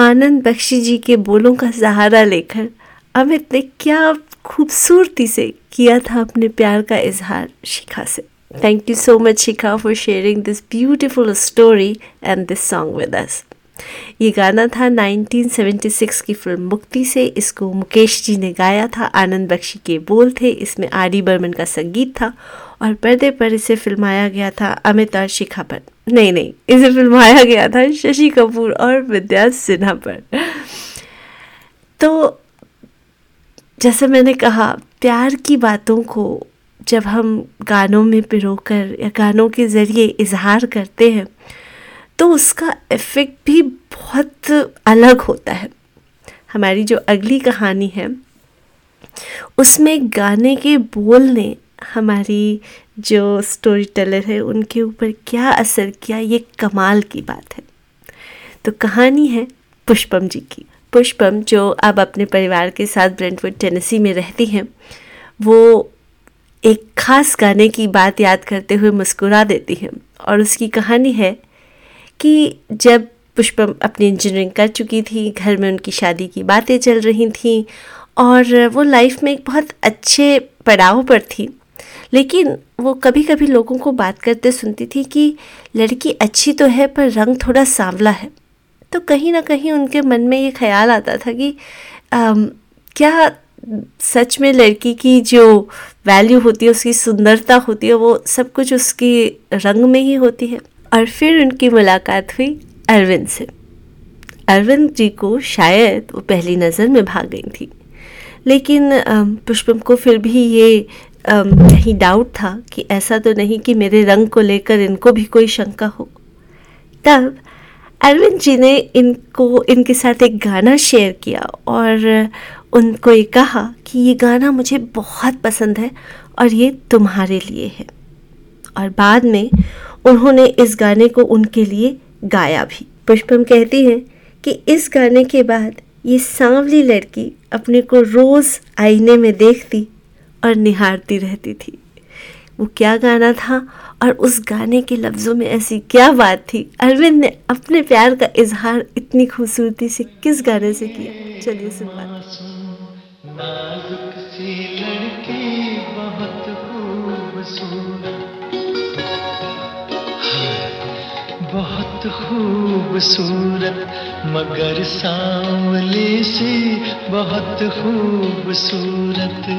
आनंद बख्शी जी के बोलों का सहारा लेकर अमित ने क्या खूबसूरती से किया था अपने प्यार का इजहार शिखा से। Thank you so much Shikha for sharing this beautiful story and this song with us ये गाना था 1976 की फ़िल्म मुक्ति से। इसको मुकेश जी ने गाया था, आनंद बख्शी के बोल थे। इसमें आर डी बर्मन का संगीत था और पर्दे पर इसे फिल्माया गया था अमित और शिखा पर। नहीं नहीं, इसे फिल्माया गया था शशि कपूर और विद्या सिन्हा पर। तो जैसे मैंने कहा, प्यार की बातों को जब हम गानों में पिरोकर या गानों के ज़रिए इजहार करते हैं तो उसका इफ़ेक्ट भी बहुत अलग होता है। हमारी जो अगली कहानी है, उसमें गाने के बोल ने हमारी जो स्टोरी टेलर है, उनके ऊपर क्या असर किया, ये कमाल की बात है। तो कहानी है पुष्पम जी की। पुष्पम जो अब अपने परिवार के साथ ब्रेंटवुड टेनेसी में रहती हैं, वो एक ख़ास गाने की बात याद करते हुए मुस्कुरा देती हैं और उसकी कहानी है कि जब पुष्पम अपनी इंजीनियरिंग कर चुकी थी घर में उनकी शादी की बातें चल रही थी और वो लाइफ में एक बहुत अच्छे पड़ाव पर थी। लेकिन वो कभी कभी लोगों को बात करते सुनती थी कि लड़की अच्छी तो है पर रंग थोड़ा सांवला है। तो कहीं ना कहीं उनके मन में ये ख्याल आता था कि आम, क्या सच में लड़की की जो वैल्यू होती है उसकी सुंदरता होती है वो सब कुछ उसकी रंग में ही होती है। और फिर उनकी मुलाकात हुई अरविंद से। अरविंद जी को शायद वो पहली नज़र में भाग गई थी। लेकिन पुष्पम को फिर भी ये कहीं डाउट था कि ऐसा तो नहीं कि मेरे रंग को लेकर इनको भी कोई शंका हो। तब अरविंद जी ने इनको, इनके साथ एक गाना शेयर किया और उनको ये कहा कि ये गाना मुझे बहुत पसंद है और ये तुम्हारे लिए है। और बाद में उन्होंने इस गाने को उनके लिए गाया भी। पुष्पम कहती हैं कि इस गाने के बाद ये सांवली लड़की अपने को रोज़ आईने में देखती और निहारती रहती थी। वो क्या गाना था और उस गाने के लफ्ज़ों में ऐसी क्या बात थी? अरविंद ने अपने प्यार का इजहार इतनी खूबसूरती से किस गाने से किया? चलिए सुन बहुत खूबसूरत मगर सांवले से बहुत खूबसूरत।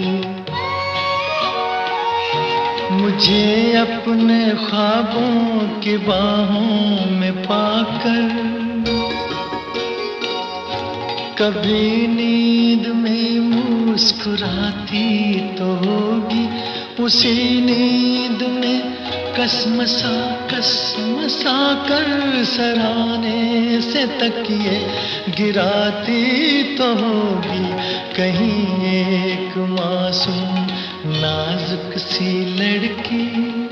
मुझे अपने ख्वाबों के बाहों में पाकर कभी नींद में मुस्कुराती तो होगी। उसी नींद में कसमसा कसमसा कर सराने से तकिए गिराती तो होगी। कहीं एक मासूम नाजुक सी लड़की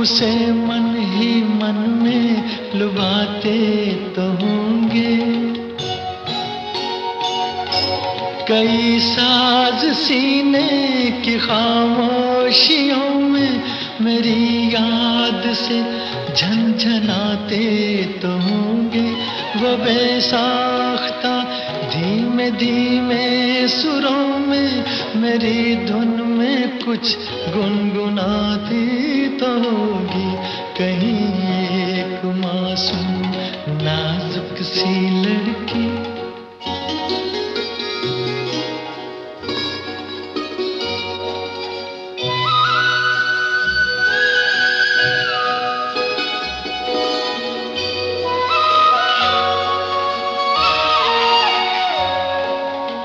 उसे मन ही मन में लुभाते तो होंगे। कई साज सीने की खामोशियों में मेरी याद से झंझनाते तो होंगे। वो बेसाख्ता धीमे धीमे सुरों में मेरी धुन कुछ गुनगुनाती तो होगी। कहीं एक मासूम नाजुक सी लड़की।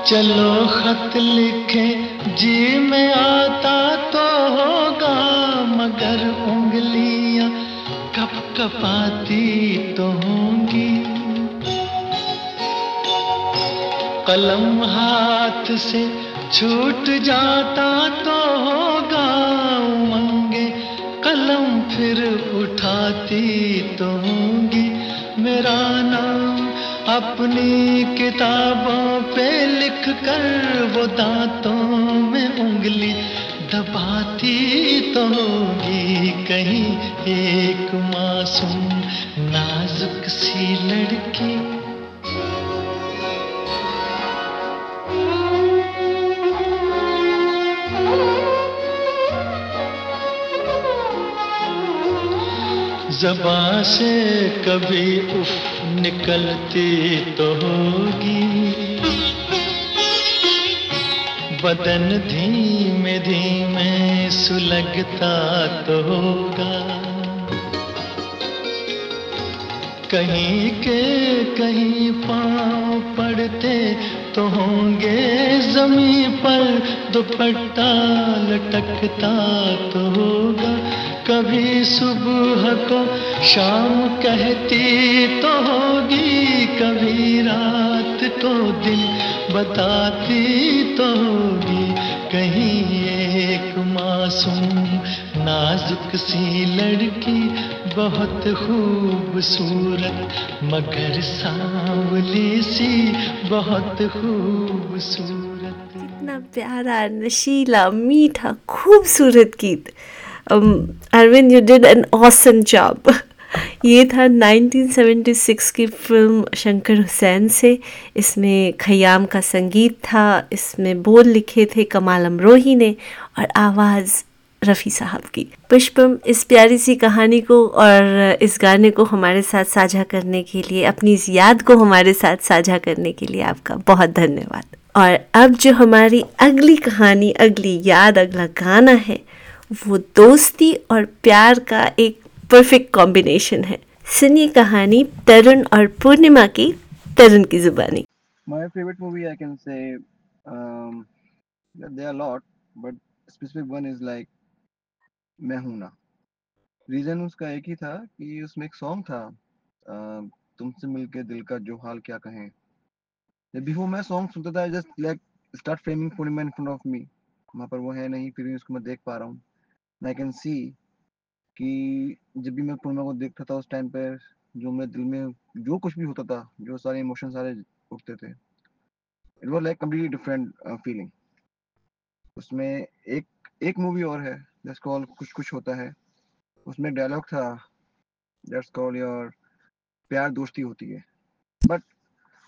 चलो खत लिखे जी में कपाती तो होंगी। कलम हाथ से छूट जाता तो होगा उमंगे। कलम फिर उठाती तो होंगी। मेरा नाम अपनी किताबों पे लिख कर वो दांतों में उंगली दबाती तो होगी कहीं। एक मासूम नाजुक सी लड़की। जबा से कभी उफ निकलती तो होगी। बदन धीमे धीमे सुलगता तो होगा। कहीं के कहीं पाँव पड़ते तो होंगे जमी पर, दुपट्टा लटकता तो होगा। कभी सुबह को शाम कहती तो होगी, कभी रात को दिन बताती तो होगी। कहीं एक मासूम नाजुक सी लड़की बहुत खूबसूरत, मगर सांवली सी बहुत खूबसूरत। कितना प्यारा नशीला, मीठा, खूबसूरत गीत। Arvind you did an awesome job ये था 1976 की फ़िल्म शंकर हुसैन से। इसमें खयाम का संगीत था, इसमें बोल लिखे थे कमाल अमरोही ने, और आवाज़ रफ़ी साहब की। पुष्पम इस प्यारी सी कहानी को और इस गाने को हमारे साथ साझा करने के लिए अपनी इस याद को हमारे साथ साझा करने के लिए आपका बहुत धन्यवाद। और अब जो हमारी अगली कहानी अगली याद अगला गाना है वो दोस्ती और प्यार का एक परफेक्ट कॉम्बिनेशन है। सुनिए कहानी तरुण और पूर्णिमा की तरुण की जुबानी। My favorite movie, I can say, um, yeah, there are a lot, but specific one is like मैं हूँ ना। रीजन उसका एक ही था कि उसमें एक सॉन्ग था तुमसे मिलके दिल का जो हाल क्या कहें। जब भी वो मैं सॉन्ग सुनता था just like start framing Purnima in front of me वहाँ पर वो है नहीं, फिर भी उसको मैं देख पा रहा हूँ। आई कैन सी कि जब भी मैं पूर्णिमा को देखता था उस टाइम पर, जो मेरे दिल में जो कुछ भी होता था, जो सारे इमोशन सारे उठते थे it was like completely different feeling उसमें एक एक मूवी और है। दैट्स कॉल कुछ कुछ होता है। उसमें डायलॉग था। दैट्स कॉल योर प्यार दोस्ती होती है। बट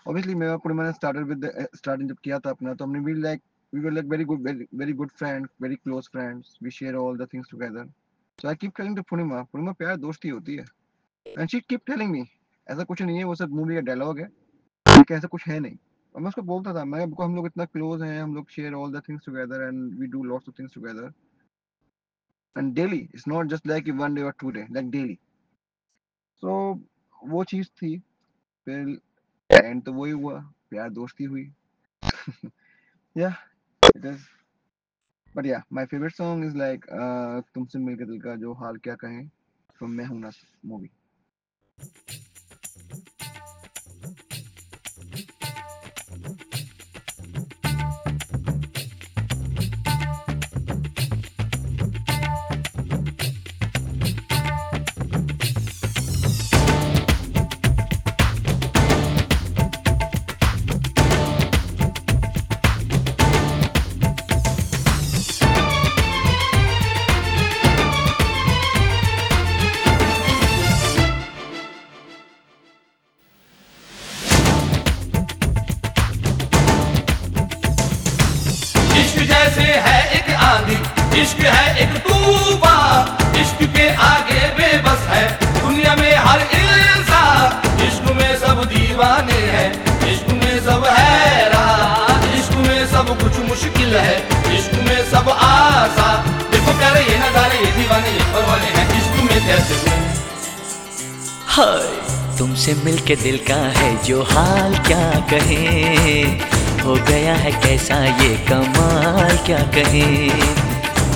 ऑब्वियसली मैं और पूर्णिमा ने स्टार्टेड विद स्टार्टिंग जब किया था अपना तो हमने भी like we were like very good very, very good friends very close friends. We share all the things together. So i keep telling to Purnima Purnima प्यार दोस्ती होती है। And she keep telling me ऐसा कुछ नहीं है वो सब मूवी का डायलॉग है। कि ऐसा कुछ है नहीं। और मैं उसको बोलता था मैं हम लोग इतना क्लोज हैं हम लोग share all the things together and we do lots of things together and daily it's not just like one day और two day like daily so वो चीज़ थी, फिर एंड तो वही हुआ, प्यार दोस्ती हुई। It is. But yeah, my favorite song is like uh तुमसे मिलकर दिल का जो हाल क्या कहें from मैं हूँ ना movie. मिलके दिल का है जो हाल क्या कहे? हो गया है कैसा ये कमाल क्या कहे?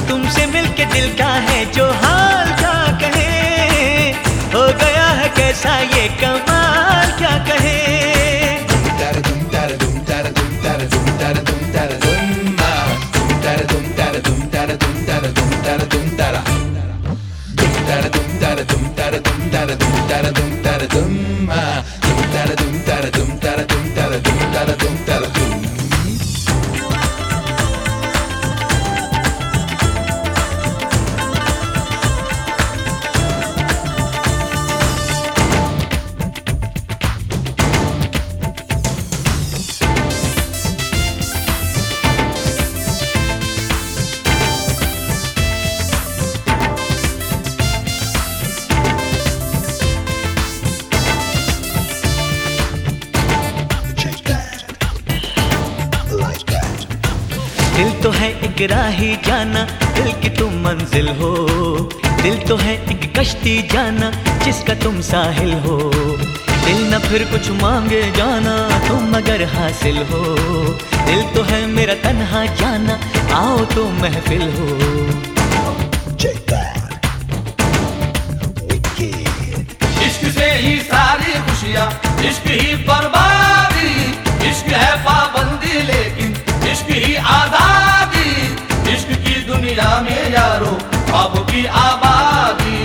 तुमसे मिलके दिल का है जो हाल क्या कहे? हो गया है कैसा ये कमाल क्या कहे? है एक राही जाना दिल की तुम मंजिल हो। दिल तो है एक कश्ती जाना जिसका तुम साहिल हो। दिल न फिर कुछ मांगे जाना तुम अगर हासिल हो। दिल तो है मेरा तन्हा जाना आओ तो महफिल हो। इश्क से ही सारी खुशियाँ इश्क ही बर्बादी इश्क है पाबंदी लेकिन की आबादी,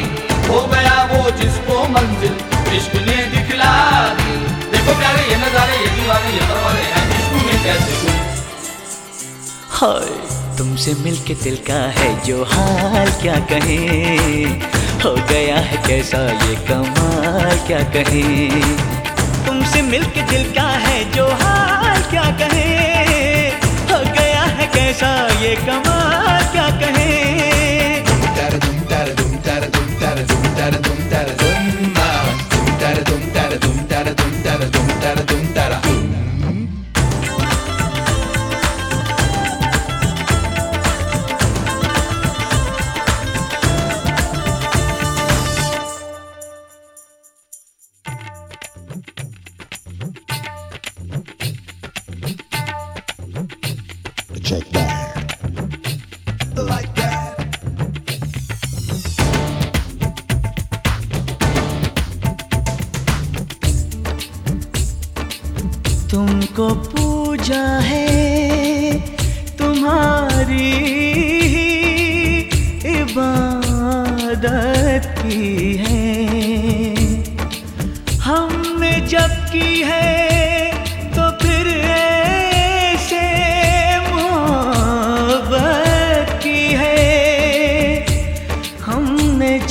हो गया वो जिसको मंजिल, इश्क ने दिखला दी। देखो प्यारे, ये नजारे, ये दीवाने, ये परवाने हैं इश्क में कैसे हाय, तुमसे मिलके दिल का है जो हाल क्या कहे? हो गया है कैसा ये कमाल क्या कहे? तुमसे मिलके दिल का है जो हाल क्या कहे? हो गया है कैसा ये कमाल that and do that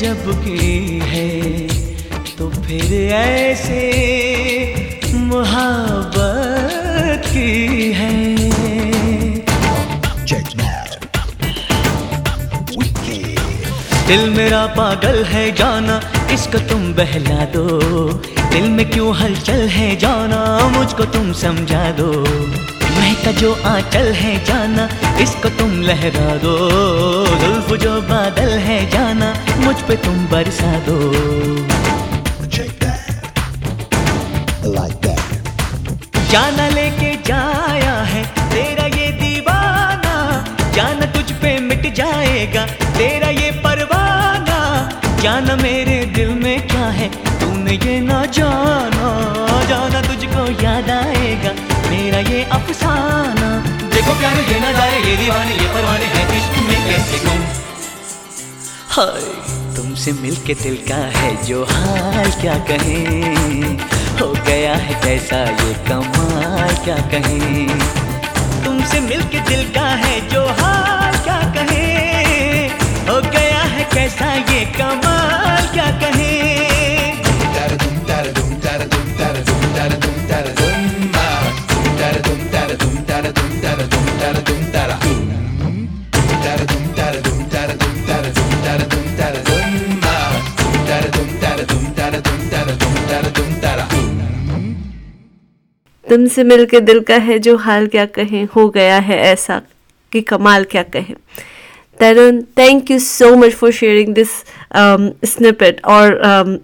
जब की है तो फिर ऐसे मोहब्बत की है। दिल मेरा पागल है जाना इसको तुम बहला दो। दिल में क्यों हलचल है जाना मुझको तुम समझा दो। महका जो आंचल है जाना इसको तुम लहरा दो। जुल्फ जो बादल है जाना मुझ पे तुम बरसा दो। जाना लेके जाया है तेरा ये दीवाना। जाना तुझ पे मिट जाएगा तेरा ये परवाना। जाना मेरे दिल में क्या है तूने ये ना जाना। जाना तुझको याद आएगा मेरा ये अफसाना। देखो प्यारे ये नजारे ये दीवाने ये परवाने हैं इश्क में कैसे गुम हाय। तुमसे मिलके दिल का है जो हाल, क्या कहें? हो गया है कैसा ये कमाल, क्या कहें? तुमसे मिलके दिल का है जो हाल, क्या कहें? हो गया है कैसा ये कमाल, क्या कहें? तुमसे मिलके दिल का है जो हाल क्या कहें हो गया है ऐसा कि कमाल क्या कहें। Tarun, thank you so much for sharing this um, और um,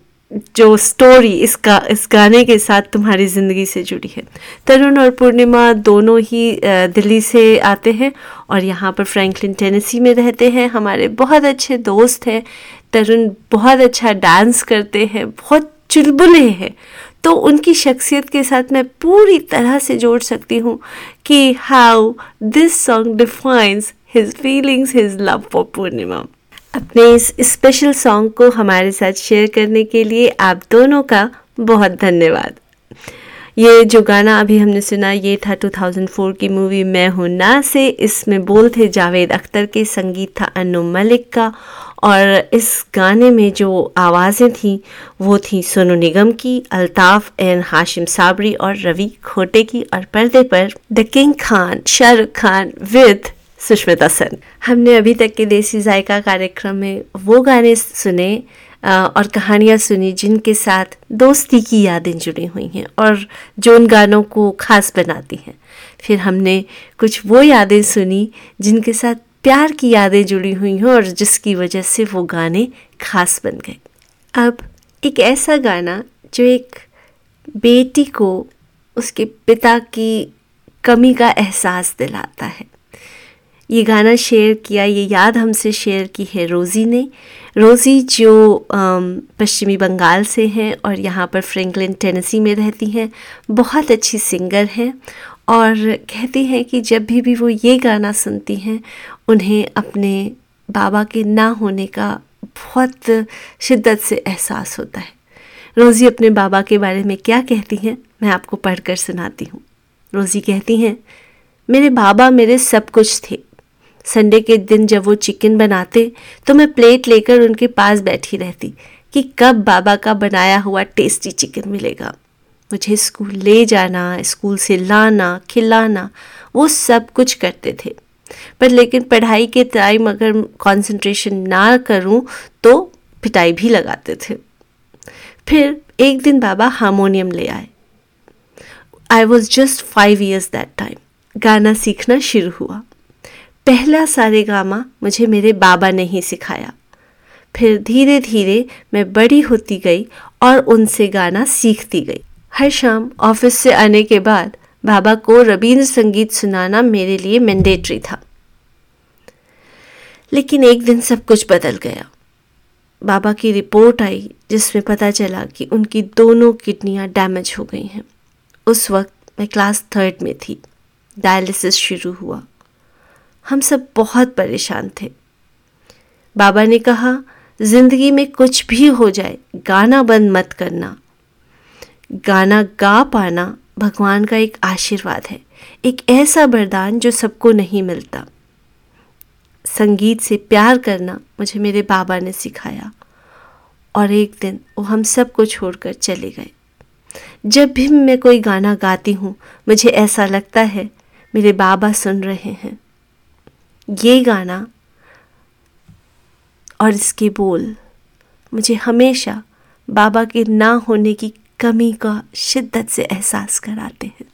जो स्टोरी इस गा इस गाने के साथ तुम्हारी ज़िंदगी से जुड़ी है। तरुण और पूर्णिमा दोनों ही दिल्ली से आते हैं और यहाँ पर फ्रैंकलिन टेनेसी में रहते हैं। हमारे बहुत अच्छे दोस्त हैं। तरुण बहुत अच्छा डांस करते हैं बहुत चुलबुले हैं। तो उनकी शख्सियत के साथ मैं पूरी तरह से जोड़ सकती हूँ कि how this song defines his feelings his love for Purnima अपने इस स्पेशल सॉन्ग को हमारे साथ शेयर करने के लिए आप दोनों का बहुत धन्यवाद। ये जो गाना अभी हमने सुना, ये था 2004 की मूवी मैं हूँ ना से, इसमें बोल थे जावेद अख्तर के संगीत था अनु मलिक का और इस गाने में जो आवाज़ें थीं, वो थी सोनू निगम की, अल्ताफ़ एन हाशिम साबरी और रवि खोटे की और पर्दे पर the king Khan, Shahrukh Khan with Sushmita Sen. हमने अभी तक के देसी जायका कार्यक्रम में वो गाने सुने और कहानियाँ सुनी जिनके साथ दोस्ती की यादें जुड़ी हुई हैं और जो उन गानों को खास बनाती हैं। फिर हमने कुछ वो यादें सुनी जिनके साथ प्यार की यादें जुड़ी हुई हैं और जिसकी वजह से वो गाने खास बन गए। अब एक ऐसा गाना जो एक बेटी को उसके पिता की कमी का एहसास दिलाता है। ये गाना शेयर किया, ये याद हमसे शेयर की है रोज़ी ने। रोज़ी जो पश्चिमी बंगाल से हैं और यहाँ पर फ्रैंकलिन, टेनेसी में रहती हैं। बहुत अच्छी सिंगर हैं और कहती हैं कि जब भी भी वो ये गाना सुनती हैं, उन्हें अपने बाबा के ना होने का बहुत शिद्दत से एहसास होता है। रोज़ी अपने बाबा के बारे में क्या कहती हैं, मैं आपको पढ़कर सुनाती हूँ। रोज़ी कहती हैं, मेरे बाबा मेरे सब कुछ थे। संडे के दिन जब वो चिकन बनाते तो मैं प्लेट लेकर उनके पास बैठी रहती कि कब बाबा का बनाया हुआ टेस्टी चिकन मिलेगा। मुझे स्कूल ले जाना, स्कूल से लाना, खिलाना, वो सब कुछ करते थे। पर लेकिन पढ़ाई के टाइम अगर कंसंट्रेशन ना करूँ तो पिटाई भी लगाते थे। फिर एक दिन बाबा हारमोनियम ले आए। I was just five years that time गाना सीखना शुरू हुआ। पहला सारे गामा मुझे मेरे बाबा ने ही सिखाया। फिर धीरे धीरे मैं बड़ी होती गई और उनसे गाना सीखती गई। हर शाम ऑफ़िस से आने के बाद बाबा को रविंद्र संगीत सुनाना मेरे लिए मैंडेटरी था। लेकिन एक दिन सब कुछ बदल गया। बाबा की रिपोर्ट आई जिसमें पता चला कि उनकी दोनों किडनियाँ डैमेज हो गई हैं। उस वक्त मैं क्लास थर्ड में थी। डायलिसिस शुरू हुआ। हम सब बहुत परेशान थे। बाबा ने कहा, ज़िंदगी में कुछ भी हो जाए, गाना बंद मत करना। गाना गा पाना भगवान का एक आशीर्वाद है, एक ऐसा वरदान जो सबको नहीं मिलता। संगीत से प्यार करना मुझे मेरे बाबा ने सिखाया और एक दिन वो हम सबको छोड़कर चले गए। जब भी मैं कोई गाना गाती हूँ, मुझे ऐसा लगता है मेरे बाबा सुन रहे हैं। ये गाना और इसके बोल मुझे हमेशा बाबा के ना होने की कमी का शिद्दत से एहसास कराते हैं।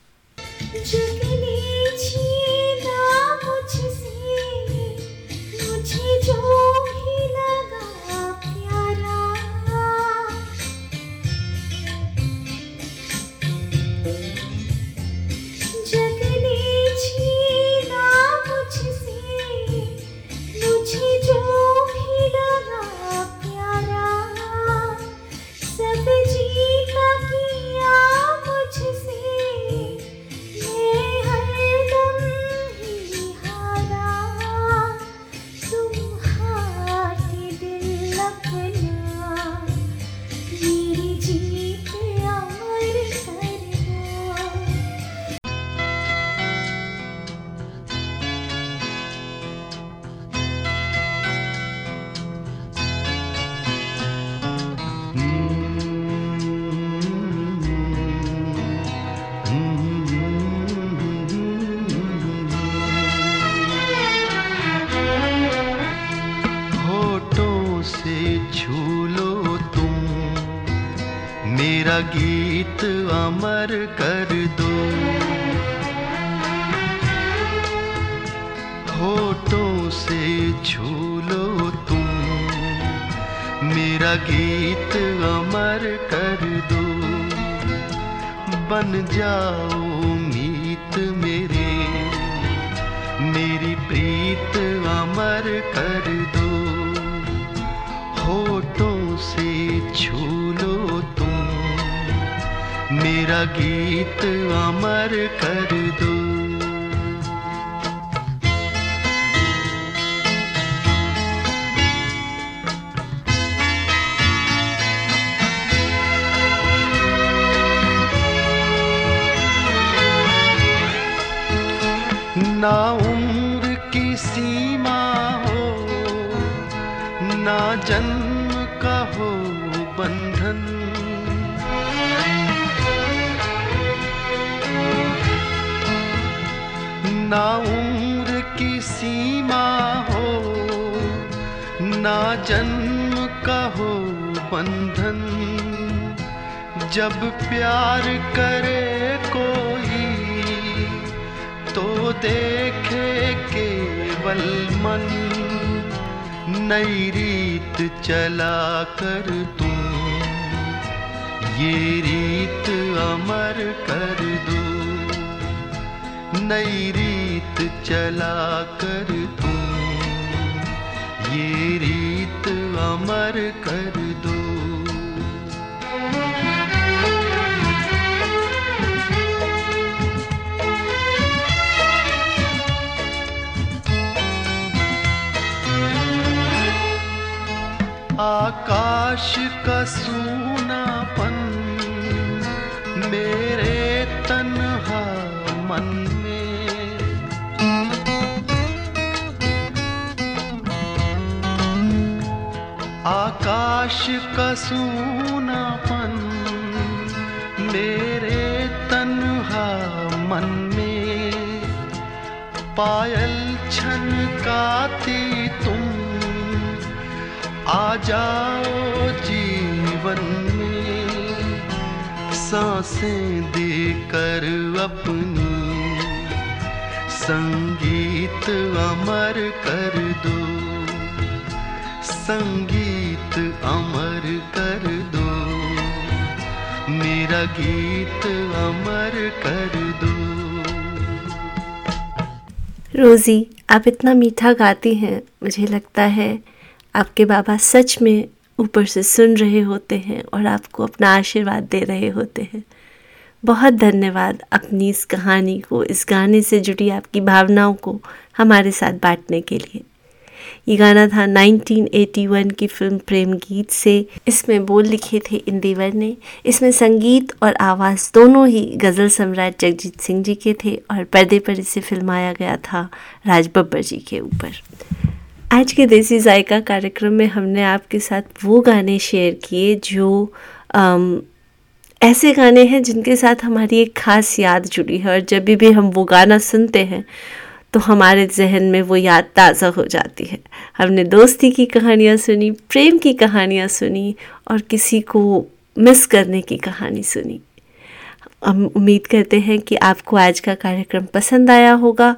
मेरा गीत अमर कर दो। होठों से छू लो तुम। मेरा गीत अमर कर दो। बन जाओ मीत मेरे। मेरी प्रीत अमर कर दो। होठों से छू मेरा गीत अमर कर दो। ना ना उम्र की सीमा हो, ना जन्म का हो बंधन। जब प्यार करे कोई तो देखे केवल मन। नई रीत चला कर तुम ये रीत अमर कर दो। नई रीत चला कर तुम ये रीत अमर कर दो। आकाश का सूनापन आकाश का सूनापन, मेरे तन्हा मन में पायल छनकाती तुम। आ जाओ जीवन में साँसें देकर अपनी। संगीत अमर कर दो, संगीत कर दो। मेरा गीत अमर कर दो। रोज़ी, आप इतना मीठा गाती हैं, मुझे लगता है आपके बाबा सच में ऊपर से सुन रहे होते हैं और आपको अपना आशीर्वाद दे रहे होते हैं। बहुत धन्यवाद अपनी इस कहानी को, इस गाने से जुड़ी आपकी भावनाओं को हमारे साथ बांटने के लिए। ये गाना था 1981 की फ़िल्म प्रेम गीत से। इसमें बोल लिखे थे इंदिवर ने। इसमें संगीत और आवाज़ दोनों ही गज़ल सम्राट जगजीत सिंह जी के थे और पर्दे पर इसे फिल्माया गया था राज बब्बर जी के ऊपर। आज के देसी जायका कार्यक्रम में हमने आपके साथ वो गाने शेयर किए जो आम, ऐसे गाने हैं जिनके साथ हमारी एक ख़ास याद जुड़ी है और जब भी हम वो गाना सुनते हैं तो हमारे जहन में वो याद ताज़ा हो जाती है। हमने दोस्ती की कहानियाँ सुनी, प्रेम की कहानियाँ सुनी और किसी को मिस करने की कहानी सुनी। हम उम्मीद करते हैं कि आपको आज का कार्यक्रम पसंद आया होगा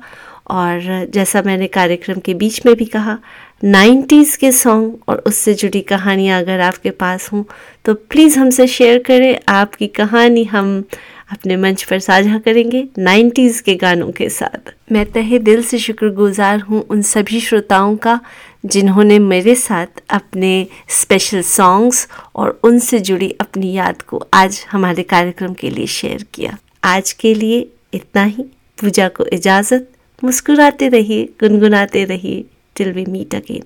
और जैसा मैंने कार्यक्रम के बीच में भी कहा 90s के सॉन्ग और उससे जुड़ी कहानियाँ अगर आपके पास हों तो प्लीज़ हमसे शेयर करें। आपकी कहानी हम अपने मंच पर साझा करेंगे 90s के गानों के साथ। मैं तहे दिल से शुक्रगुजार हूँ उन सभी श्रोताओं का जिन्होंने मेरे साथ अपने स्पेशल सॉन्ग्स और उनसे जुड़ी अपनी याद को आज हमारे कार्यक्रम के लिए शेयर किया। आज के लिए इतना ही। पूजा को इजाज़त। मुस्कुराते रहिए, गुनगुनाते रहिए। Till we meet again